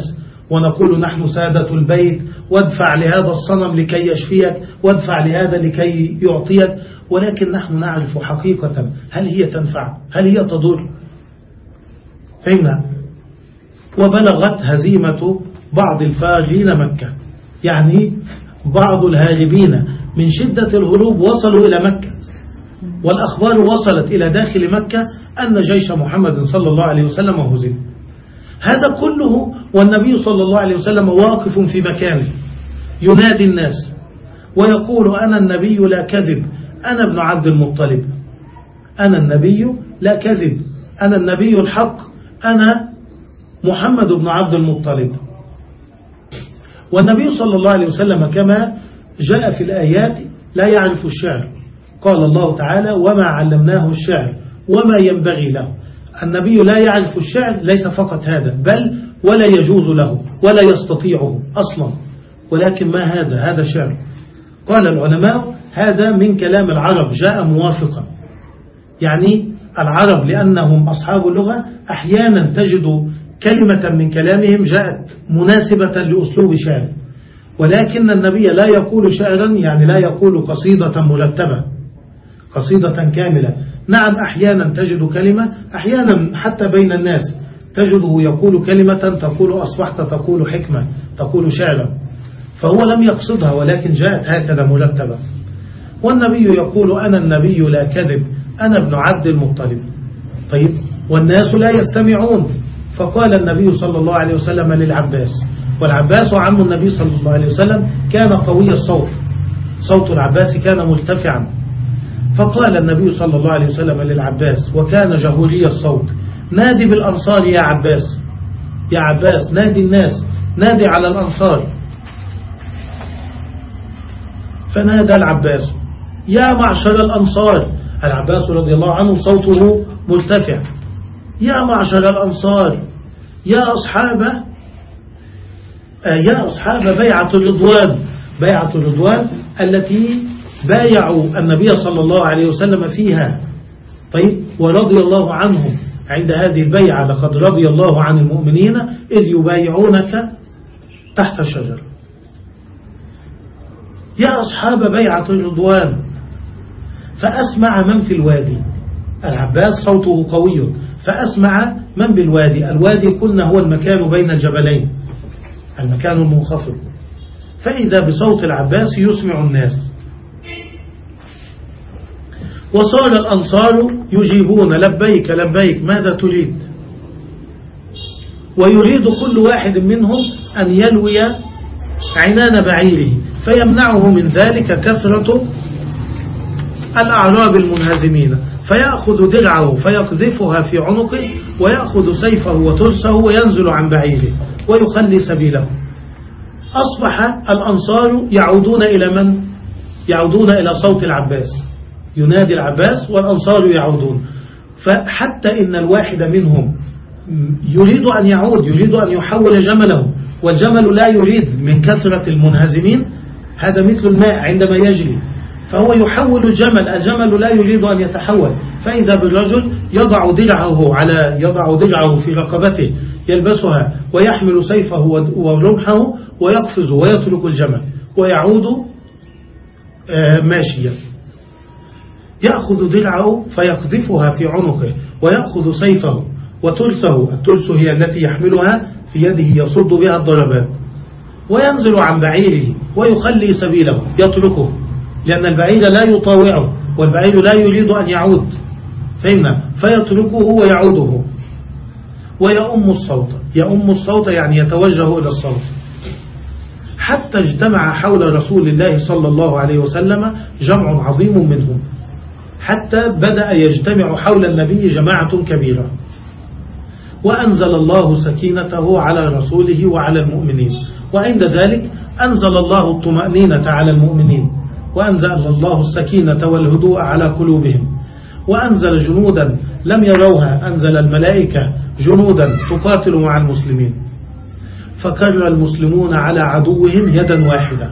ونقول نحن سادة البيت وادفع لهذا الصنم لكي يشفيك وادفع لهذا لكي يعطيك. ولكن نحن نعرف حقيقة هل هي تنفع هل هي تضر. فهمنا؟ وبلغت هزيمة بعض الفاجين مكة. يعني بعض الهاربين من شدة الهروب وصلوا إلى مكة. والأخبار وصلت إلى داخل مكة أن جيش محمد صلى الله عليه وسلم هزم. هذا كله والنبي صلى الله عليه وسلم واقف في مكانه ينادي الناس ويقول أنا النبي لا كذب. أنا ابن عبد المطلب. أنا النبي لا كذب. أنا النبي الحق. أنا محمد بن عبد المطلب. والنبي صلى الله عليه وسلم كما جاء في الآيات لا يعرف الشعر. قال الله تعالى وما علمناه الشعر وما ينبغي له. النبي لا يعرف الشعر ليس فقط هذا بل ولا يجوز له ولا يستطيعه أصلا. ولكن ما هذا؟ هذا شعر. قال العلماء هذا من كلام العرب جاء موافقا. يعني العرب لأنهم أصحاب اللغة أحيانا تجد كلمة من كلامهم جاءت مناسبة لأسلوب شعر. ولكن النبي لا يقول شعرا يعني لا يقول قصيدة مرتبة قصيدة كاملة. نعم أحيانا تجد كلمة أحيانا حتى بين الناس تجده يقول كلمة تقول أصبحت تقول حكمة تقول شعرا. فهو لم يقصدها ولكن جاءت هكذا مرتبة. والنبي يقول أنا النبي لا كذب أنا ابن عبد المطلب. طيب والناس لا يستمعون. فقال النبي صلى الله عليه وسلم للعباس والعباس عم النبي صلى الله عليه وسلم كان قوي الصوت. صوت العباس كان مرتفعا. فقال النبي صلى الله عليه وسلم للعباس وكان جهوري الصوت. نادي بالأنصار يا عباس. يا عباس نادي الناس. نادي على الأنصار. فنادى العباس. يا معشر الأنصار. العباس رضي الله عنه صوته مرتفع. يا معشر الأنصار يا أصحاب يا أصحاب بيعة الرضوان. بيعة الرضوان التي بايعوا النبي صلى الله عليه وسلم فيها. طيب ورضي الله عنهم. عند هذه البيعة لقد رضي الله عن المؤمنين إذ يبايعونك تحت الشجر. يا أصحاب بيعة الرضوان فأسمع من في الوادي. العباس صوته قوي. فأسمع من بالوادي. الوادي قلنا هو المكان بين الجبلين. المكان المنخفض. فإذا بصوت العباس يسمع الناس. وصار الأنصار يجيبون. لبيك لبيك ماذا تريد؟ ويريد كل واحد منهم أن يلوي عنان بعيره. فيمنعه من ذلك كثرة الأعراب المنهزمين فيأخذ درعه فيقذفها في عنقه ويأخذ سيفه وترسه وينزل عن بعيره ويخلي سبيله. أصبح الأنصار يعودون إلى من؟ يعودون إلى صوت العباس. ينادي العباس والأنصار يعودون. فحتى إن الواحد منهم يريد أن يعود يريد أن يحول جمله والجمل لا يريد من كثرة المنهزمين هذا مثل الماء عندما يجري. فهو يحول الجمل الجمل لا يريد أن يتحول. فإذا بالرجل يضع درعه على يضع درعه في رقبته يلبسها ويحمل سيفه ورمحه ويقفز ويترك الجمل ويعود آه، ماشيا. يأخذ درعه فيقذفها في عنقه ويأخذ سيفه وتلسه التلس هي التي يحملها في يده يصد بها الضربات. وينزل عن بعيره ويخلي سبيله يتركه لأن البعير لا يطاوعه والبعير لا يريد أن يعود. فهمنا فيتركه ويعوده. ويأم الصوت. يأم الصوت يعني يتوجه إلى الصوت. حتى اجتمع حول رسول الله صلى الله عليه وسلم جمع عظيم منهم. حتى بدأ يجتمع حول النبي جماعة كبيرة. وأنزل الله سكينته على رسوله وعلى المؤمنين. وعند ذلك أنزل الله الطمأنينة على المؤمنين. وأنزل الله السكينة والهدوء على قلوبهم. وأنزل جنودا لم يروها أنزل الملائكة جنودا تقاتل مع المسلمين. فكر المسلمون على عدوهم يدا واحدة.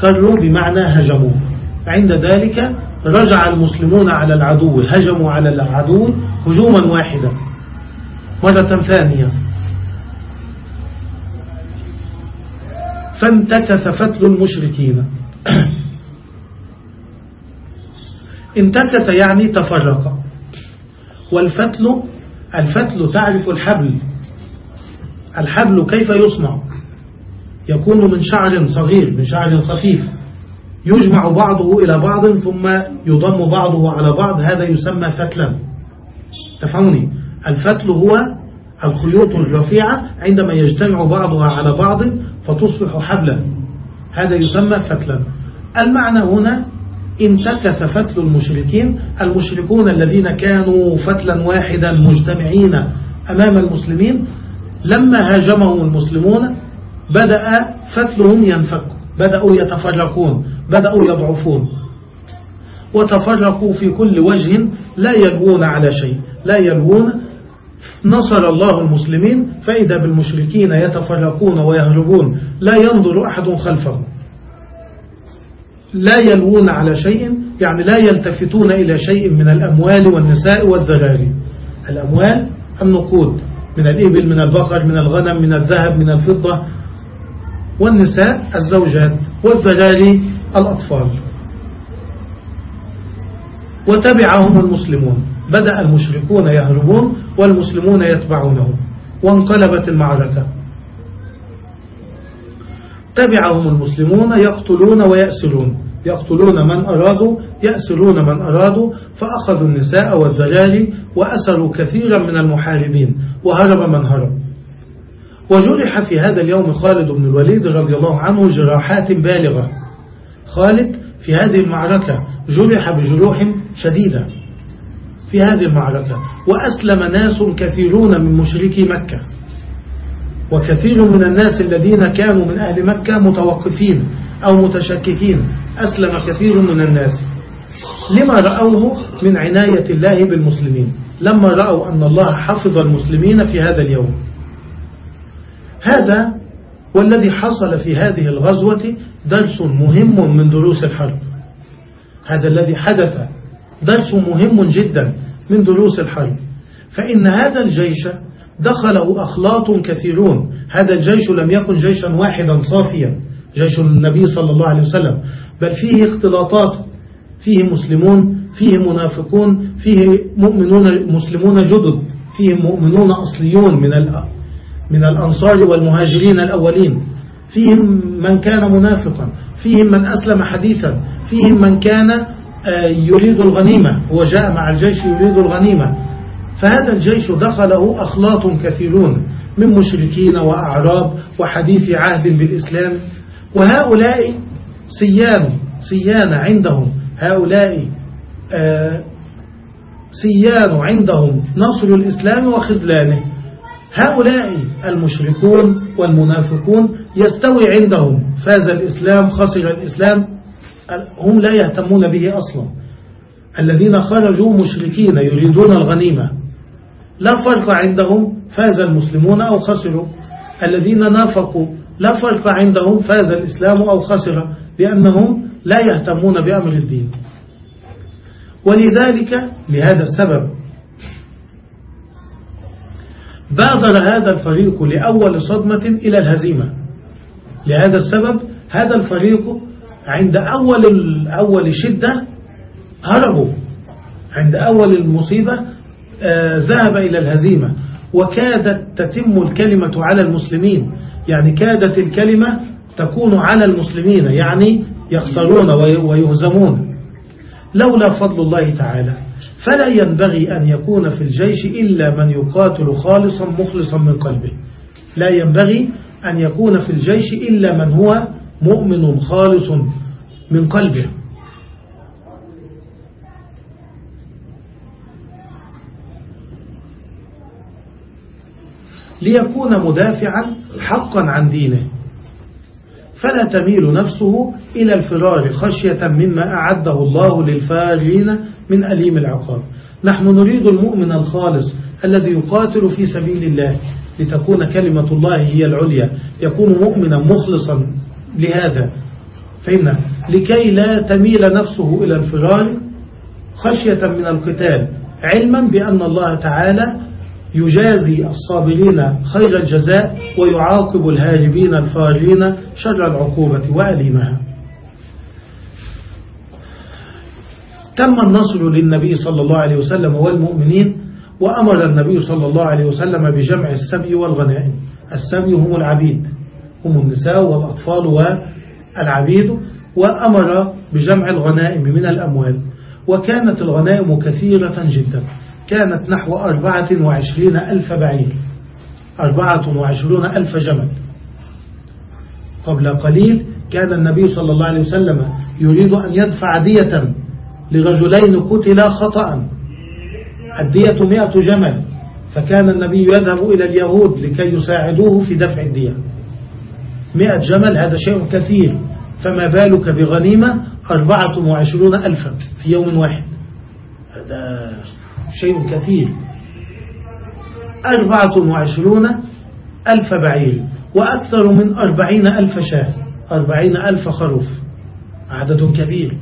كروا بمعنى هجموا. عند ذلك رجع المسلمون على العدو هجموا على العدو هجوما واحدا. مرة ثانية. فانتكث فتل المشركين. انتكث يعني تفرق. والفتل الفتل تعرف الحبل. الحبل كيف يصنع؟ يكون من شعر صغير من شعر خفيف. يجمع بعضه إلى بعض ثم يضم بعضه على بعض. هذا يسمى فتلا. تفهمني الفتل هو الخيوط الرفيعة عندما يجتمع بعضها على بعض فتصبح حبلا. هذا يسمى فتلا. المعنى هنا انتكث فتل المشركين المشركون الذين كانوا فتلا واحدا مجتمعين أمام المسلمين لما هاجمهم المسلمون بدأ فتلهم ينفك بدأوا يتفرقون بدأوا يضعفون. وتفرقوا في كل وجه لا يلوون على شيء لا يلوون. نصر الله المسلمين فإذا بالمشركين يتفرقون ويهربون لا ينظر أحد خلفهم. لا يلوون على شيء يعني لا يلتفتون إلى شيء من الأموال والنساء والذراري الأموال النقود من الإبل من البقر من الغنم من الذهب من الفضة. والنساء الزوجات والذراري الأطفال. وتبعهم المسلمون. بدأ المشركون يهربون والمسلمون يتبعونهم وانقلبت المعركة. تبعهم المسلمون يقتلون ويأسرون يقتلون من أرادوا يأسرون من أرادوا فأخذوا النساء والذلال وأسروا كثيرا من المحاربين وهرب من هرب. وجرح في هذا اليوم خالد بن الوليد رضي الله عنه جراحات بالغة. خالد في هذه المعركة جرح بجروح شديدة. في هذه المعركة وأسلم ناس كثيرون من مشركي مكة. وكثير من الناس الذين كانوا من أهل مكة متوقفين أو متشككين. أسلم كثير من الناس. لما رأوه من عناية الله بالمسلمين. لما رأوا أن الله حفظ المسلمين في هذا اليوم. هذا والذي حصل في هذه الغزوة درس مهم من دروس الحرب. هذا الذي حدث درس مهم جدا من دروس الحرب. فإن هذا الجيش دخله أخلاط كثيرون. هذا الجيش لم يكن جيشا واحدا صافيا. جيش النبي صلى الله عليه وسلم. بل فيه اختلاطات. فيه مسلمون فيه منافقون فيه مؤمنون مسلمون جدد. فيه مؤمنون أصليون من من الأنصار والمهاجرين الأولين. فيهم من كان منافقا. فيهم من أسلم حديثا. فيهم من كان آه، يريد الغنيمة. هو جاء مع الجيش يريد الغنيمة. فهذا الجيش دخله أخلاط كثيرون من مشركين وأعراب وحديث عهد بالإسلام. وهؤلاء سيان سيان عندهم. هؤلاء آه، سيان عندهم نصر الإسلام وخذلانه. هؤلاء المشركون والمنافقون يستوي عندهم. فاز الإسلام خسر الإسلام هم لا يهتمون به أصلا. الذين خرجوا مشركين يريدون الغنيمة. لا فرق عندهم فاز المسلمون أو خسروا. الذين نافقوا لا فرق عندهم فاز الإسلام أو خسر لأنهم لا يهتمون بأمر الدين. ولذلك لهذا السبب بادر هذا الفريق لأول صدمة إلى الهزيمة. لهذا السبب هذا الفريق عند أول أول شدة هربوا. عند أول المصيبة ذهب إلى الهزيمة وكادت تتم الكلمة على المسلمين. يعني كادت الكلمة تكون على المسلمين يعني يخسرون ويهزمون. لولا فضل الله تعالى. فلا ينبغي أن يكون في الجيش إلا من يقاتل خالصا مخلصا من قلبه. لا ينبغي أن يكون في الجيش إلا من هو مؤمن خالص من قلبه. ليكون مدافعا حقا عن دينه. فلا تميل نفسه إلى الفرار خشية مما أعده الله للفارين من أليم العقاب. نحن نريد المؤمن الخالص الذي يقاتل في سبيل الله لتكون كلمة الله هي العليا. يكون مؤمنا مخلصا لهذا. فهمنا لكي لا تميل نفسه إلى الفرار خشية من القتال علما بأن الله تعالى يجازي الصابرين خير الجزاء ويعاقب الهاربين الفارين شر العقوبة وأليمها. تم النصر للنبي صلى الله عليه وسلم والمؤمنين وأمر النبي صلى الله عليه وسلم بجمع السبي والغنائم. السبي هم العبيد هم النساء والأطفال والعبيد وأمر بجمع الغنائم من الأموال. وكانت الغنائم كثيرة جدا. كانت نحو أربعة وعشرين ألف بعير. أربعة وعشرون ألف جمل. قبل قليل كان النبي صلى الله عليه وسلم يريد أن يدفع دية لرجلين قتلا خطأ. الدية مئة جمل. فكان النبي يذهب إلى اليهود لكي يساعدوه في دفع الدية. مئة جمل هذا شيء كثير. فما بالك بغنيمة أربعة وعشرون ألفا في يوم واحد؟ هذا شيء كثير. أربعة وعشرون ألف بعير وأكثر من أربعين ألف شاة أربعين ألف خروف عدد كبير.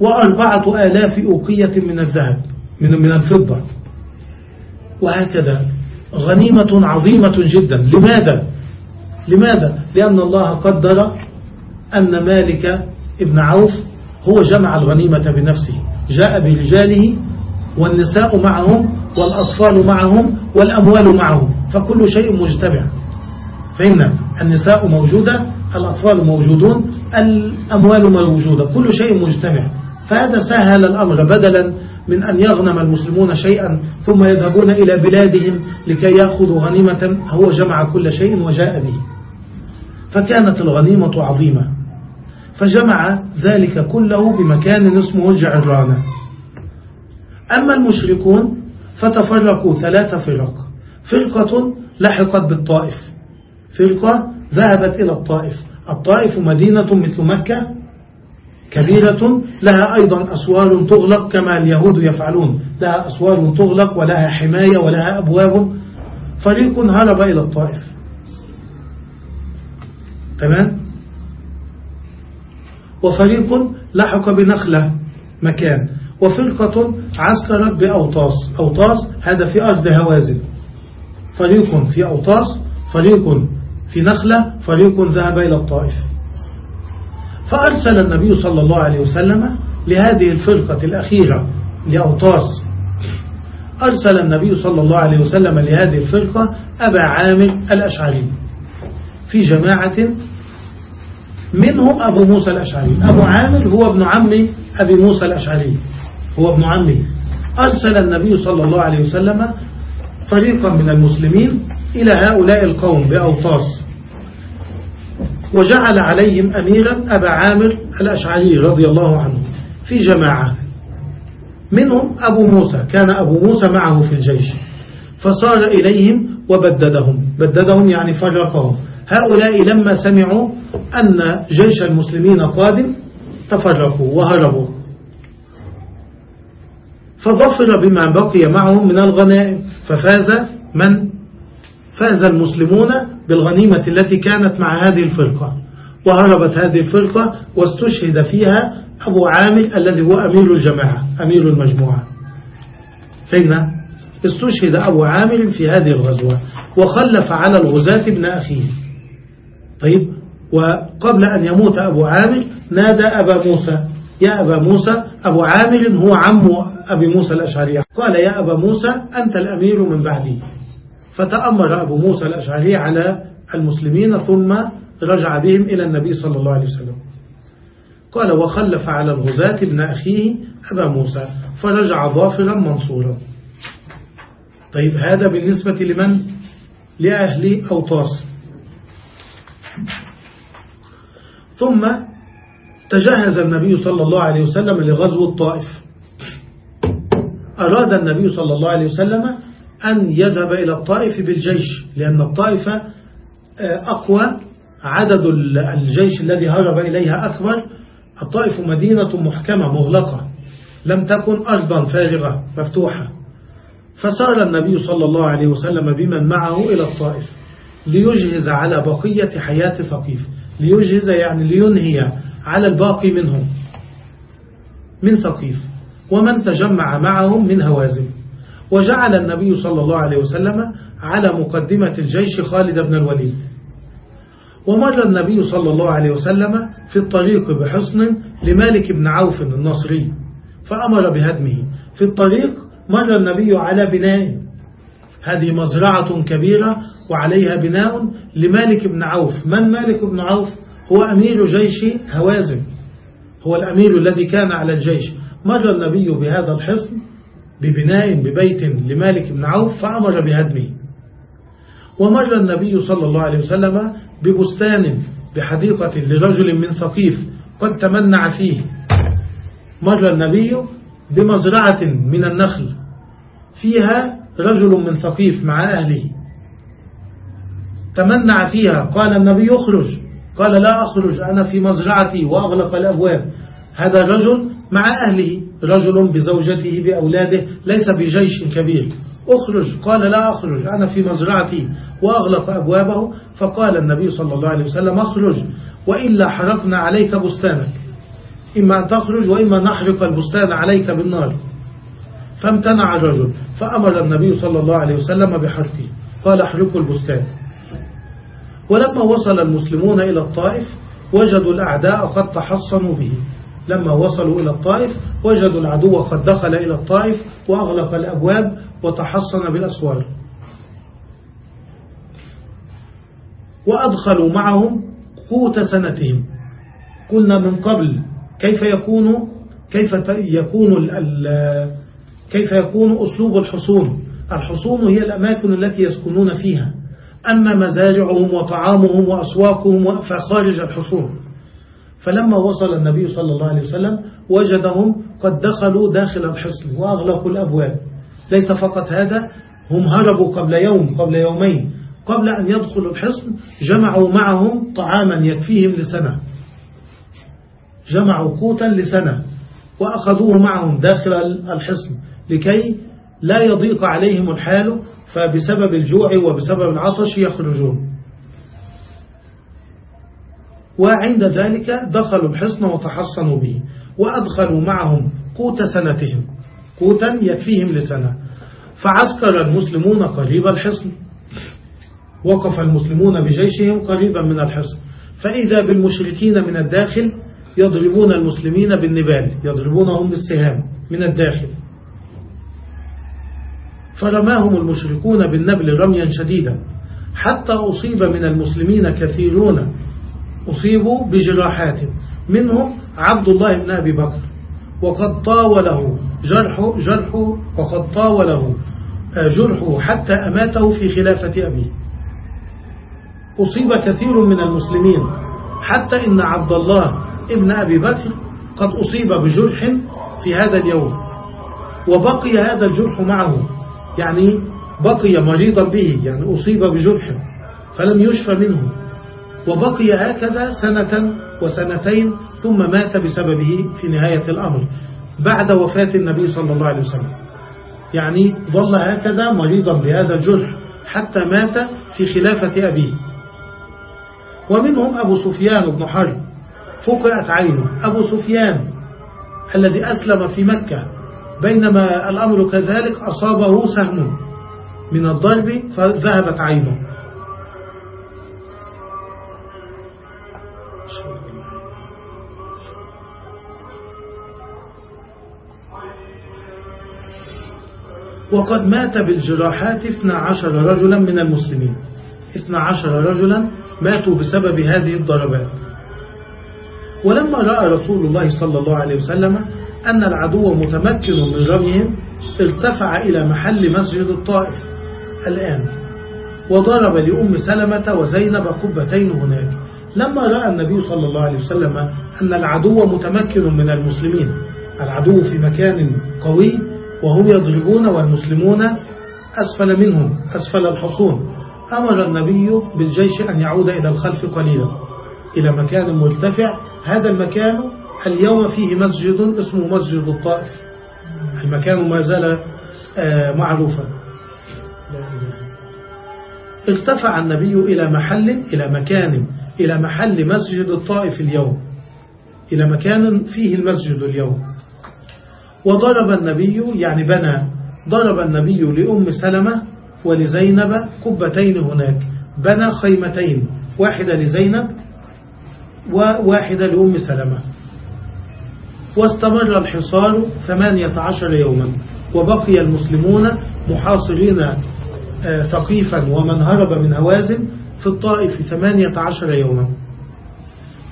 وأربعة آلاف أوقية من الذهب من من الفضة. وهكذا. غنيمة عظيمة جدا. لماذا؟ لماذا؟ لأن الله قدر أن مالك ابن عوف هو جمع الغنيمة بنفسه. جاء برجاله والنساء معهم والأطفال معهم والأموال معهم فكل شيء مجتمع. فإن النساء موجودة الأطفال موجودون الأموال موجودة كل شيء مجتمع. فهذا سهل الأمر بدلا من أن يغنم المسلمون شيئا ثم يذهبون إلى بلادهم لكي يأخذوا غنيمة هو جمع كل شيء وجاء به. فكانت الغنيمة عظيمة فجمع ذلك كله بمكان اسمه الجعرانة أما المشركون فتفرقوا ثلاث فرق. فرقة لحقت بالطائف. فرقة ذهبت إلى الطائف. الطائف مدينة مثل مكة كبيرة لها أيضا أسوار تغلق كما اليهود يفعلون. لها أسوار تغلق ولها حماية ولها أبواب. فريق هرب إلى الطائف. تمام؟ وفريق لحق بنخلة مكان. وفرقة عسكرت بأوطاس. أوطاس هذا في أرض هوازن. فريق في أوطاس فريق في نخلة فريق ذهب إلى الطائف. فأرسل النبي صلى الله عليه وسلم لهذه الفرقة الأخيرة لأوطاس. أرسل النبي صلى الله عليه وسلم لهذه الفرقة أبا عامر الأشعري في جماعة منهم أبو موسى الأشعري. أبو عامر هو ابن عم أبي موسى الأشعري. هو ابن عمه أرسل النبي صلى الله عليه وسلم فريقا من المسلمين إلى هؤلاء القوم بأوطاس. وجعل عليهم أميرا أبا عامر الأشعري رضي الله عنه في جماعة. منهم أبو موسى كان أبو موسى معه في الجيش. فصار إليهم وبددهم. بددهم يعني فرقهم. هؤلاء لما سمعوا أن جيش المسلمين قادم تفرقوا وهربوا. فظفر بما بقي معهم من الغنائم. ففاز من؟ فاز المسلمون بالغنيمة التي كانت مع هذه الفرقة. وهربت هذه الفرقة واستشهد فيها أبو عامر الذي هو أمير الجماعة أمير المجموعة. فإن استشهد أبو عامر في هذه الغزوة وخلف على الغزاة ابن أخيه. طيب وقبل أن يموت أبو عامر نادى أبا موسى. يا أبا موسى أبو عامر هو عم أبي موسى الأشعري. قال يا أبا موسى أنت الأمير من بعدي. فتأمر أبو موسى الأشعري على المسلمين ثم رجع بهم إلى النبي صلى الله عليه وسلم. قال وخلف على الغزاة ابن أخيه أبا موسى. فرجع ظافرا منصورا. طيب هذا بالنسبة لمن؟ لأهل أوطاس. ثم تجهز النبي صلى الله عليه وسلم لغزو الطائف. أراد النبي صلى الله عليه وسلم أن يذهب إلى الطائف بالجيش لأن الطائف آه، أقوى عدد الجيش الذي هرب إليها أكبر. الطائف مدينة محكمة مغلقة لم تكن أرضا فارغة مفتوحة. فسار النبي صلى الله عليه وسلم بمن معه إلى الطائف ليجهز على بقية حياة ثقيف ليجهز يعني لينهي على الباقي منهم من ثقيف ومن تجمع معهم من هوازن. وجعل النبي صلى الله عليه وسلم على مقدمة الجيش خالد بن الوليد. ومر النبي صلى الله عليه وسلم في الطريق بحصن لمالك بن عوف النصري فأمر بهدمه. في الطريق مر النبي على بناء. هذه مزرعة كبيرة وعليها بناء لمالك بن عوف. من مالك بن عوف؟ هو أمير جيش هوازن. هو الأمير الذي كان على الجيش. مر النبي بهذا الحصن ببناء ببيت لمالك بن عوف فأمر بهدمه. ومر النبي صلى الله عليه وسلم ببستان بحديقة لرجل من ثقيف قد تمنع فيه. مر النبي بمزرعة من النخل فيها رجل من ثقيف مع أهله. تمنع فيها. قال النبي اخرج. قال لا أخرج أنا في مزرعتي وأغلق الأبواب. هذا الرجل مع أهله رجل بزوجته بأولاده ليس بجيش كبير. أخرج. قال لا أخرج. أنا في مزرعتي وأغلق أبوابه. فقال النبي صلى الله عليه وسلم أخرج. وإلا حرقنا عليك بستانك. إما أن تخرج وإما نحرق البستان عليك بالنار. فامتنع الرجل. فأمر النبي صلى الله عليه وسلم بحرقه. قال احرقوا البستان. ولما وصل المسلمون إلى الطائف وجدوا الأعداء قد تحصنوا به. لما وصلوا إلى الطائف وجدوا العدو قد دخل إلى الطائف وأغلق الأبواب وتحصن بالأسوار. وأدخلوا معهم قوت سنتهم. قلنا من قبل كيف يكون كيف يكون كيف يكون أسلوب الحصون؟ الحصون هي الأماكن التي يسكنون فيها. أما مزارعهم وطعامهم وأسواقهم فخارج الحصون. فلما وصل النبي صلى الله عليه وسلم وجدهم قد دخلوا داخل الحصن وأغلقوا الأبواب. ليس فقط هذا هم هربوا قبل يوم قبل يومين. قبل أن يدخلوا الحصن جمعوا معهم طعاما يكفيهم لسنة. جمعوا قوتا لسنة وأخذوه معهم داخل الحصن لكي لا يضيق عليهم الحال فبسبب الجوع وبسبب العطش يخرجون. وعند ذلك دخلوا الحصن وتحصنوا به وأدخلوا معهم قوت سنتهم قوتا يكفيهم لسنة. فعسكر المسلمون قريب الحصن وقف المسلمون بجيشهم قريبا من الحصن. فإذا بالمشركين من الداخل يضربون المسلمين بالنبال يضربونهم بالسهام من الداخل. فرماهم المشركون بالنبل رميا شديدا حتى أصيب من المسلمين كثيرون أصيبوا بجراحات منهم عبد الله بن أبي بكر. وقد طاوله جرحه, جرحه وقد طاوله آه، جرحه حتى أماته في خلافة أبيه. أصيب كثير من المسلمين حتى إن عبد الله ابن أبي بكر قد أصيب بجرح في هذا اليوم. وبقي هذا الجرح معه. يعني بقي مريضا به. يعني أصيب بجرح فلم يشفى منه. وبقي هكذا سنة وسنتين ثم مات بسببه في نهاية الأمر بعد وفاة النبي صلى الله عليه وسلم. يعني ظل هكذا مريضا بهذا الجرح حتى مات في خلافة أبيه. ومنهم أبو سفيان بن حرب. فقعت عينه. أبو سفيان الذي أسلم في مكة. بينما الأمر كذلك أصابه سهم من الضرب فذهبت عينه. وقد مات بالجراحات 12 رجلا من المسلمين. 12 رجلا ماتوا بسبب هذه الضربات. ولما رأى رسول الله صلى الله عليه وسلم أن العدو متمكن من رميهم ارتفع إلى محل مسجد الطائف. الآن وضرب لأم سلمة وزينب قبتين هناك. لما رأى النبي صلى الله عليه وسلم أن العدو متمكن من المسلمين العدو في مكان قوي وهم يضربون والمسلمون أسفل منهم أسفل الحصون. أمر النبي بالجيش أن يعود إلى الخلف قليلا إلى مكان مرتفع. هذا المكان اليوم فيه مسجد اسمه مسجد الطائف. المكان ما زال آه، معروفا. ارتفع النبي إلى محل إلى مكان إلى محل مسجد الطائف اليوم. إلى مكان فيه المسجد اليوم. وضرب النبي يعني بنى ضرب النبي لأم سلمة ولزينب قبتين هناك. بنى خيمتين واحدة لزينب وواحدة لأم سلمة. واستمر الحصار ثمانية عشر يوما وبقي المسلمون محاصرين آه، ثقيفا ومن هرب من هوازن في الطائف ثمانية عشر يوما.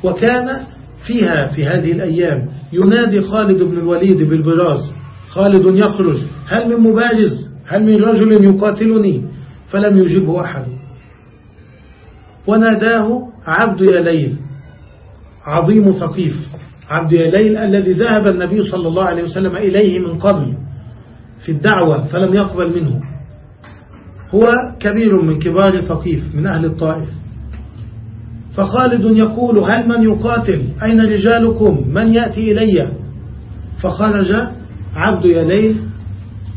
وكان فيها في هذه الأيام ينادي خالد بن الوليد بالبراز. خالد يخرج. هل من مبارز؟ هل من رجل يقاتلني؟ فلم يجبه أحد. وناداه عبد يا ليل عظيم ثقيف. عبد يا ليل الذي ذهب النبي صلى الله عليه وسلم إليه من قبل في الدعوة فلم يقبل منه. هو كبير من كبار ثقيف من أهل الطائف. فخالد يقول هل من يقاتل؟ أين رجالكم؟ من يأتي إلي؟ فخرج عبد يليل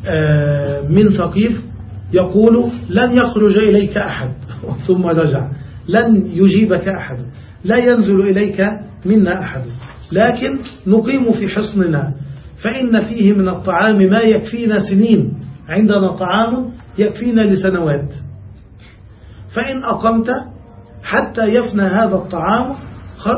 آه، من ثقيف يقول لن يخرج إليك أحد. ثم رجع. لن يجيبك أحد. لا ينزل إليك منا أحد. لكن نقيم في حصننا. فإن فيه من الطعام ما يكفينا سنين. عندنا طعام يكفينا لسنوات. فإن أقمت حتى يفنى هذا الطعام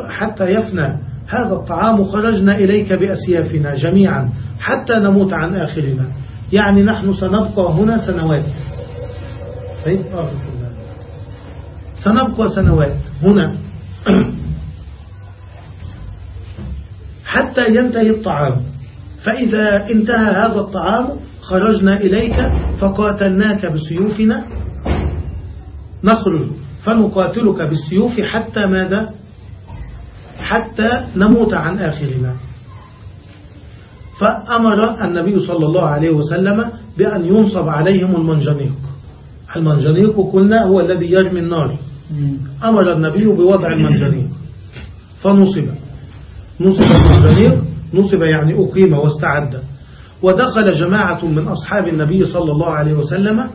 حتى يفنى هذا الطعام خرجنا إليك بأسيافنا جميعا حتى نموت عن آخرنا. يعني نحن سنبقى هنا سنوات. طيب سنبقى سنوات هنا. حتى ينتهي الطعام. فإذا انتهى هذا الطعام خرجنا إليك فقاتلناك بسيوفنا. نخرج. فنقاتلك بالسيوف حتى ماذا؟ حتى نموت عن آخرنا. فأمر النبي صلى الله عليه وسلم بأن ينصب عليهم المنجنيق. المنجنيق قلنا هو الذي يرمي النار. أمر النبي بوضع المنجنيق. فنصب. نصب المنجنيق. نصب يعني أقيم واستعد. ودخل جماعة من أصحاب النبي صلى الله عليه وسلم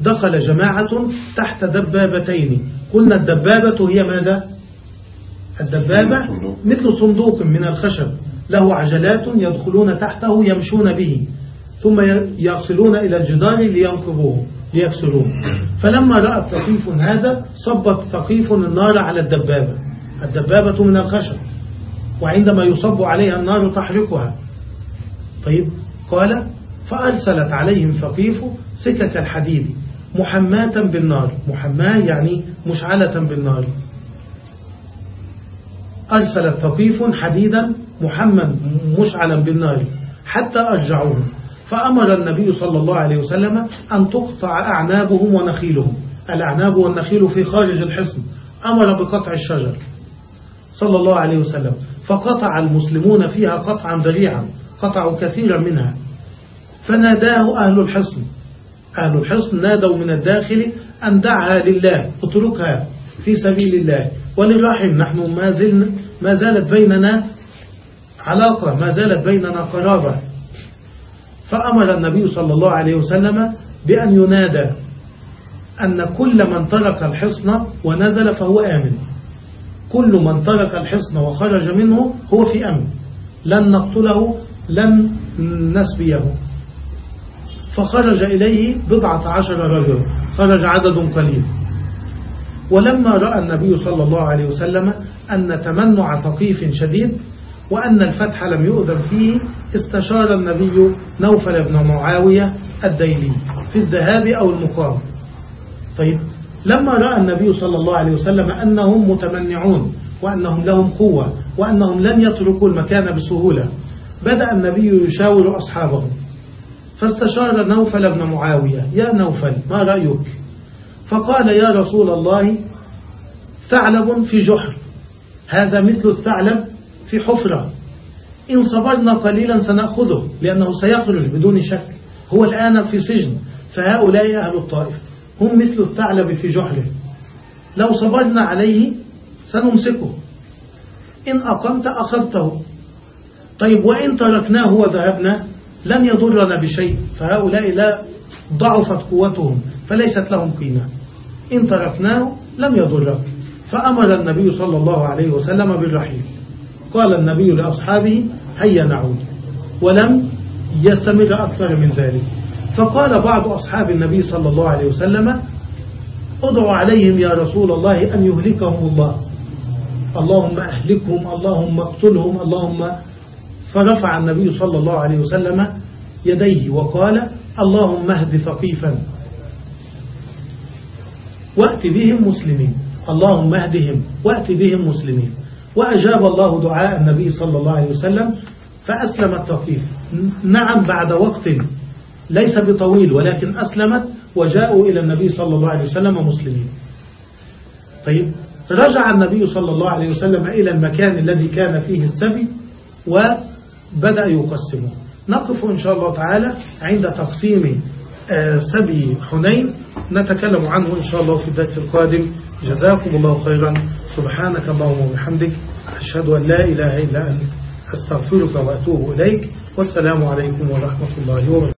دخل جماعة تحت دبابتين. قلنا الدبابة هي ماذا؟ الدبابة مثل صندوق. من الخشب. له عجلات يدخلون تحته يمشون به. ثم يصلون إلى الجدار لينقبوه ليكسروه. فلما رأت ثقيف هذا صبت ثقيف النار على الدبابة. الدبابة من الخشب. وعندما يصب عليها النار تحرقها. طيب قال فأرسلت عليهم ثقيف سكك الحديد. محماة بالنار. محماة يعني مشعلة بالنار. أرسلت ثقيف حديدا محمد مشعلا بالنار حتى أرجعوه. فأمر النبي صلى الله عليه وسلم أن تقطع أعنابهم ونخيلهم. الأعناب والنخيل في خارج الحصن. أمر بقطع الشجر صلى الله عليه وسلم. فقطع المسلمون فيها قطعا ذريعا قطعوا كثيرا منها. فناداه أهل الحصن. أهل الحصن نادوا من الداخل أن دعها لله اتركها في سبيل الله. وللرحم نحن ما, زلنا ما زالت بيننا علاقة ما زالت بيننا قرابة. فأمر النبي صلى الله عليه وسلم بأن ينادى أن كل من ترك الحصن ونزل فهو آمن. كل من ترك الحصن وخرج منه هو في أمن. لن نقتله لن نسبيه. فخرج إليه بضعة عشر رجل خرج عدد قليل. ولما رأى النبي صلى الله عليه وسلم أن تمنع ثقيف شديد وأن الفتح لم يؤذن فيه استشار النبي نوفل بن معاوية الديلي في الذهاب أو المقام. طيب لما رأى النبي صلى الله عليه وسلم أنهم متمنعون وأنهم لهم قوة وأنهم لن يتركوا المكان بسهولة بدأ النبي يشاور أصحابه. فاستشار نوفل بن معاوية. يا نوفل ما رأيك؟ فقال يا رسول الله ثعلب في جحر. هذا مثل الثعلب في حفرة. إن صبرنا قليلا سنأخذه لأنه سيخرج بدون شك. هو الآن في سجن فهؤلاء أهل الطائف. هم مثل الثعلب في جحره. لو صبرنا عليه سنمسكه. إن أقمت أخذته. طيب وإن تركناه وذهبنا لن يضرنا بشيء فهؤلاء لا ضعفت قوتهم فليست لهم قيمة. إن تركناه لم يضرك. فأمر النبي صلى الله عليه وسلم بالرحيل. قال النبي لأصحابه هيا نعود. ولم يستمر أكثر من ذلك. فقال بعض أصحاب النبي صلى الله عليه وسلم ادعوا عليهم يا رسول الله أن يهلكهم الله. اللهم أهلكهم اللهم اقتلهم اللهم فرفع النبي صلى الله عليه وسلم يديه وقال اللهم اهد ثقيفا. وأت بهم مسلمين. اللهم اهدهم وأت بهم مسلمين. وأجاب الله دعاء النبي صلى الله عليه وسلم فأسلم الثقيف نعم بعد وقت ليس بطويل ولكن أسلمت وجاءوا إلى النبي صلى الله عليه وسلم مسلمين. طيب رجع النبي صلى الله عليه وسلم إلى المكان الذي كان فيه السبي وبدأ يقسمه. نقف إن شاء الله تعالى عند تقسيم سبي حنين. نتكلم عنه إن شاء الله في الدرس القادم. جزاكم الله خيرا. سبحانك اللهم وبحمدك أشهد أن لا إله إلا أنت أستغفرك وأتوب إليك. والسلام عليكم ورحمة الله وبركاته.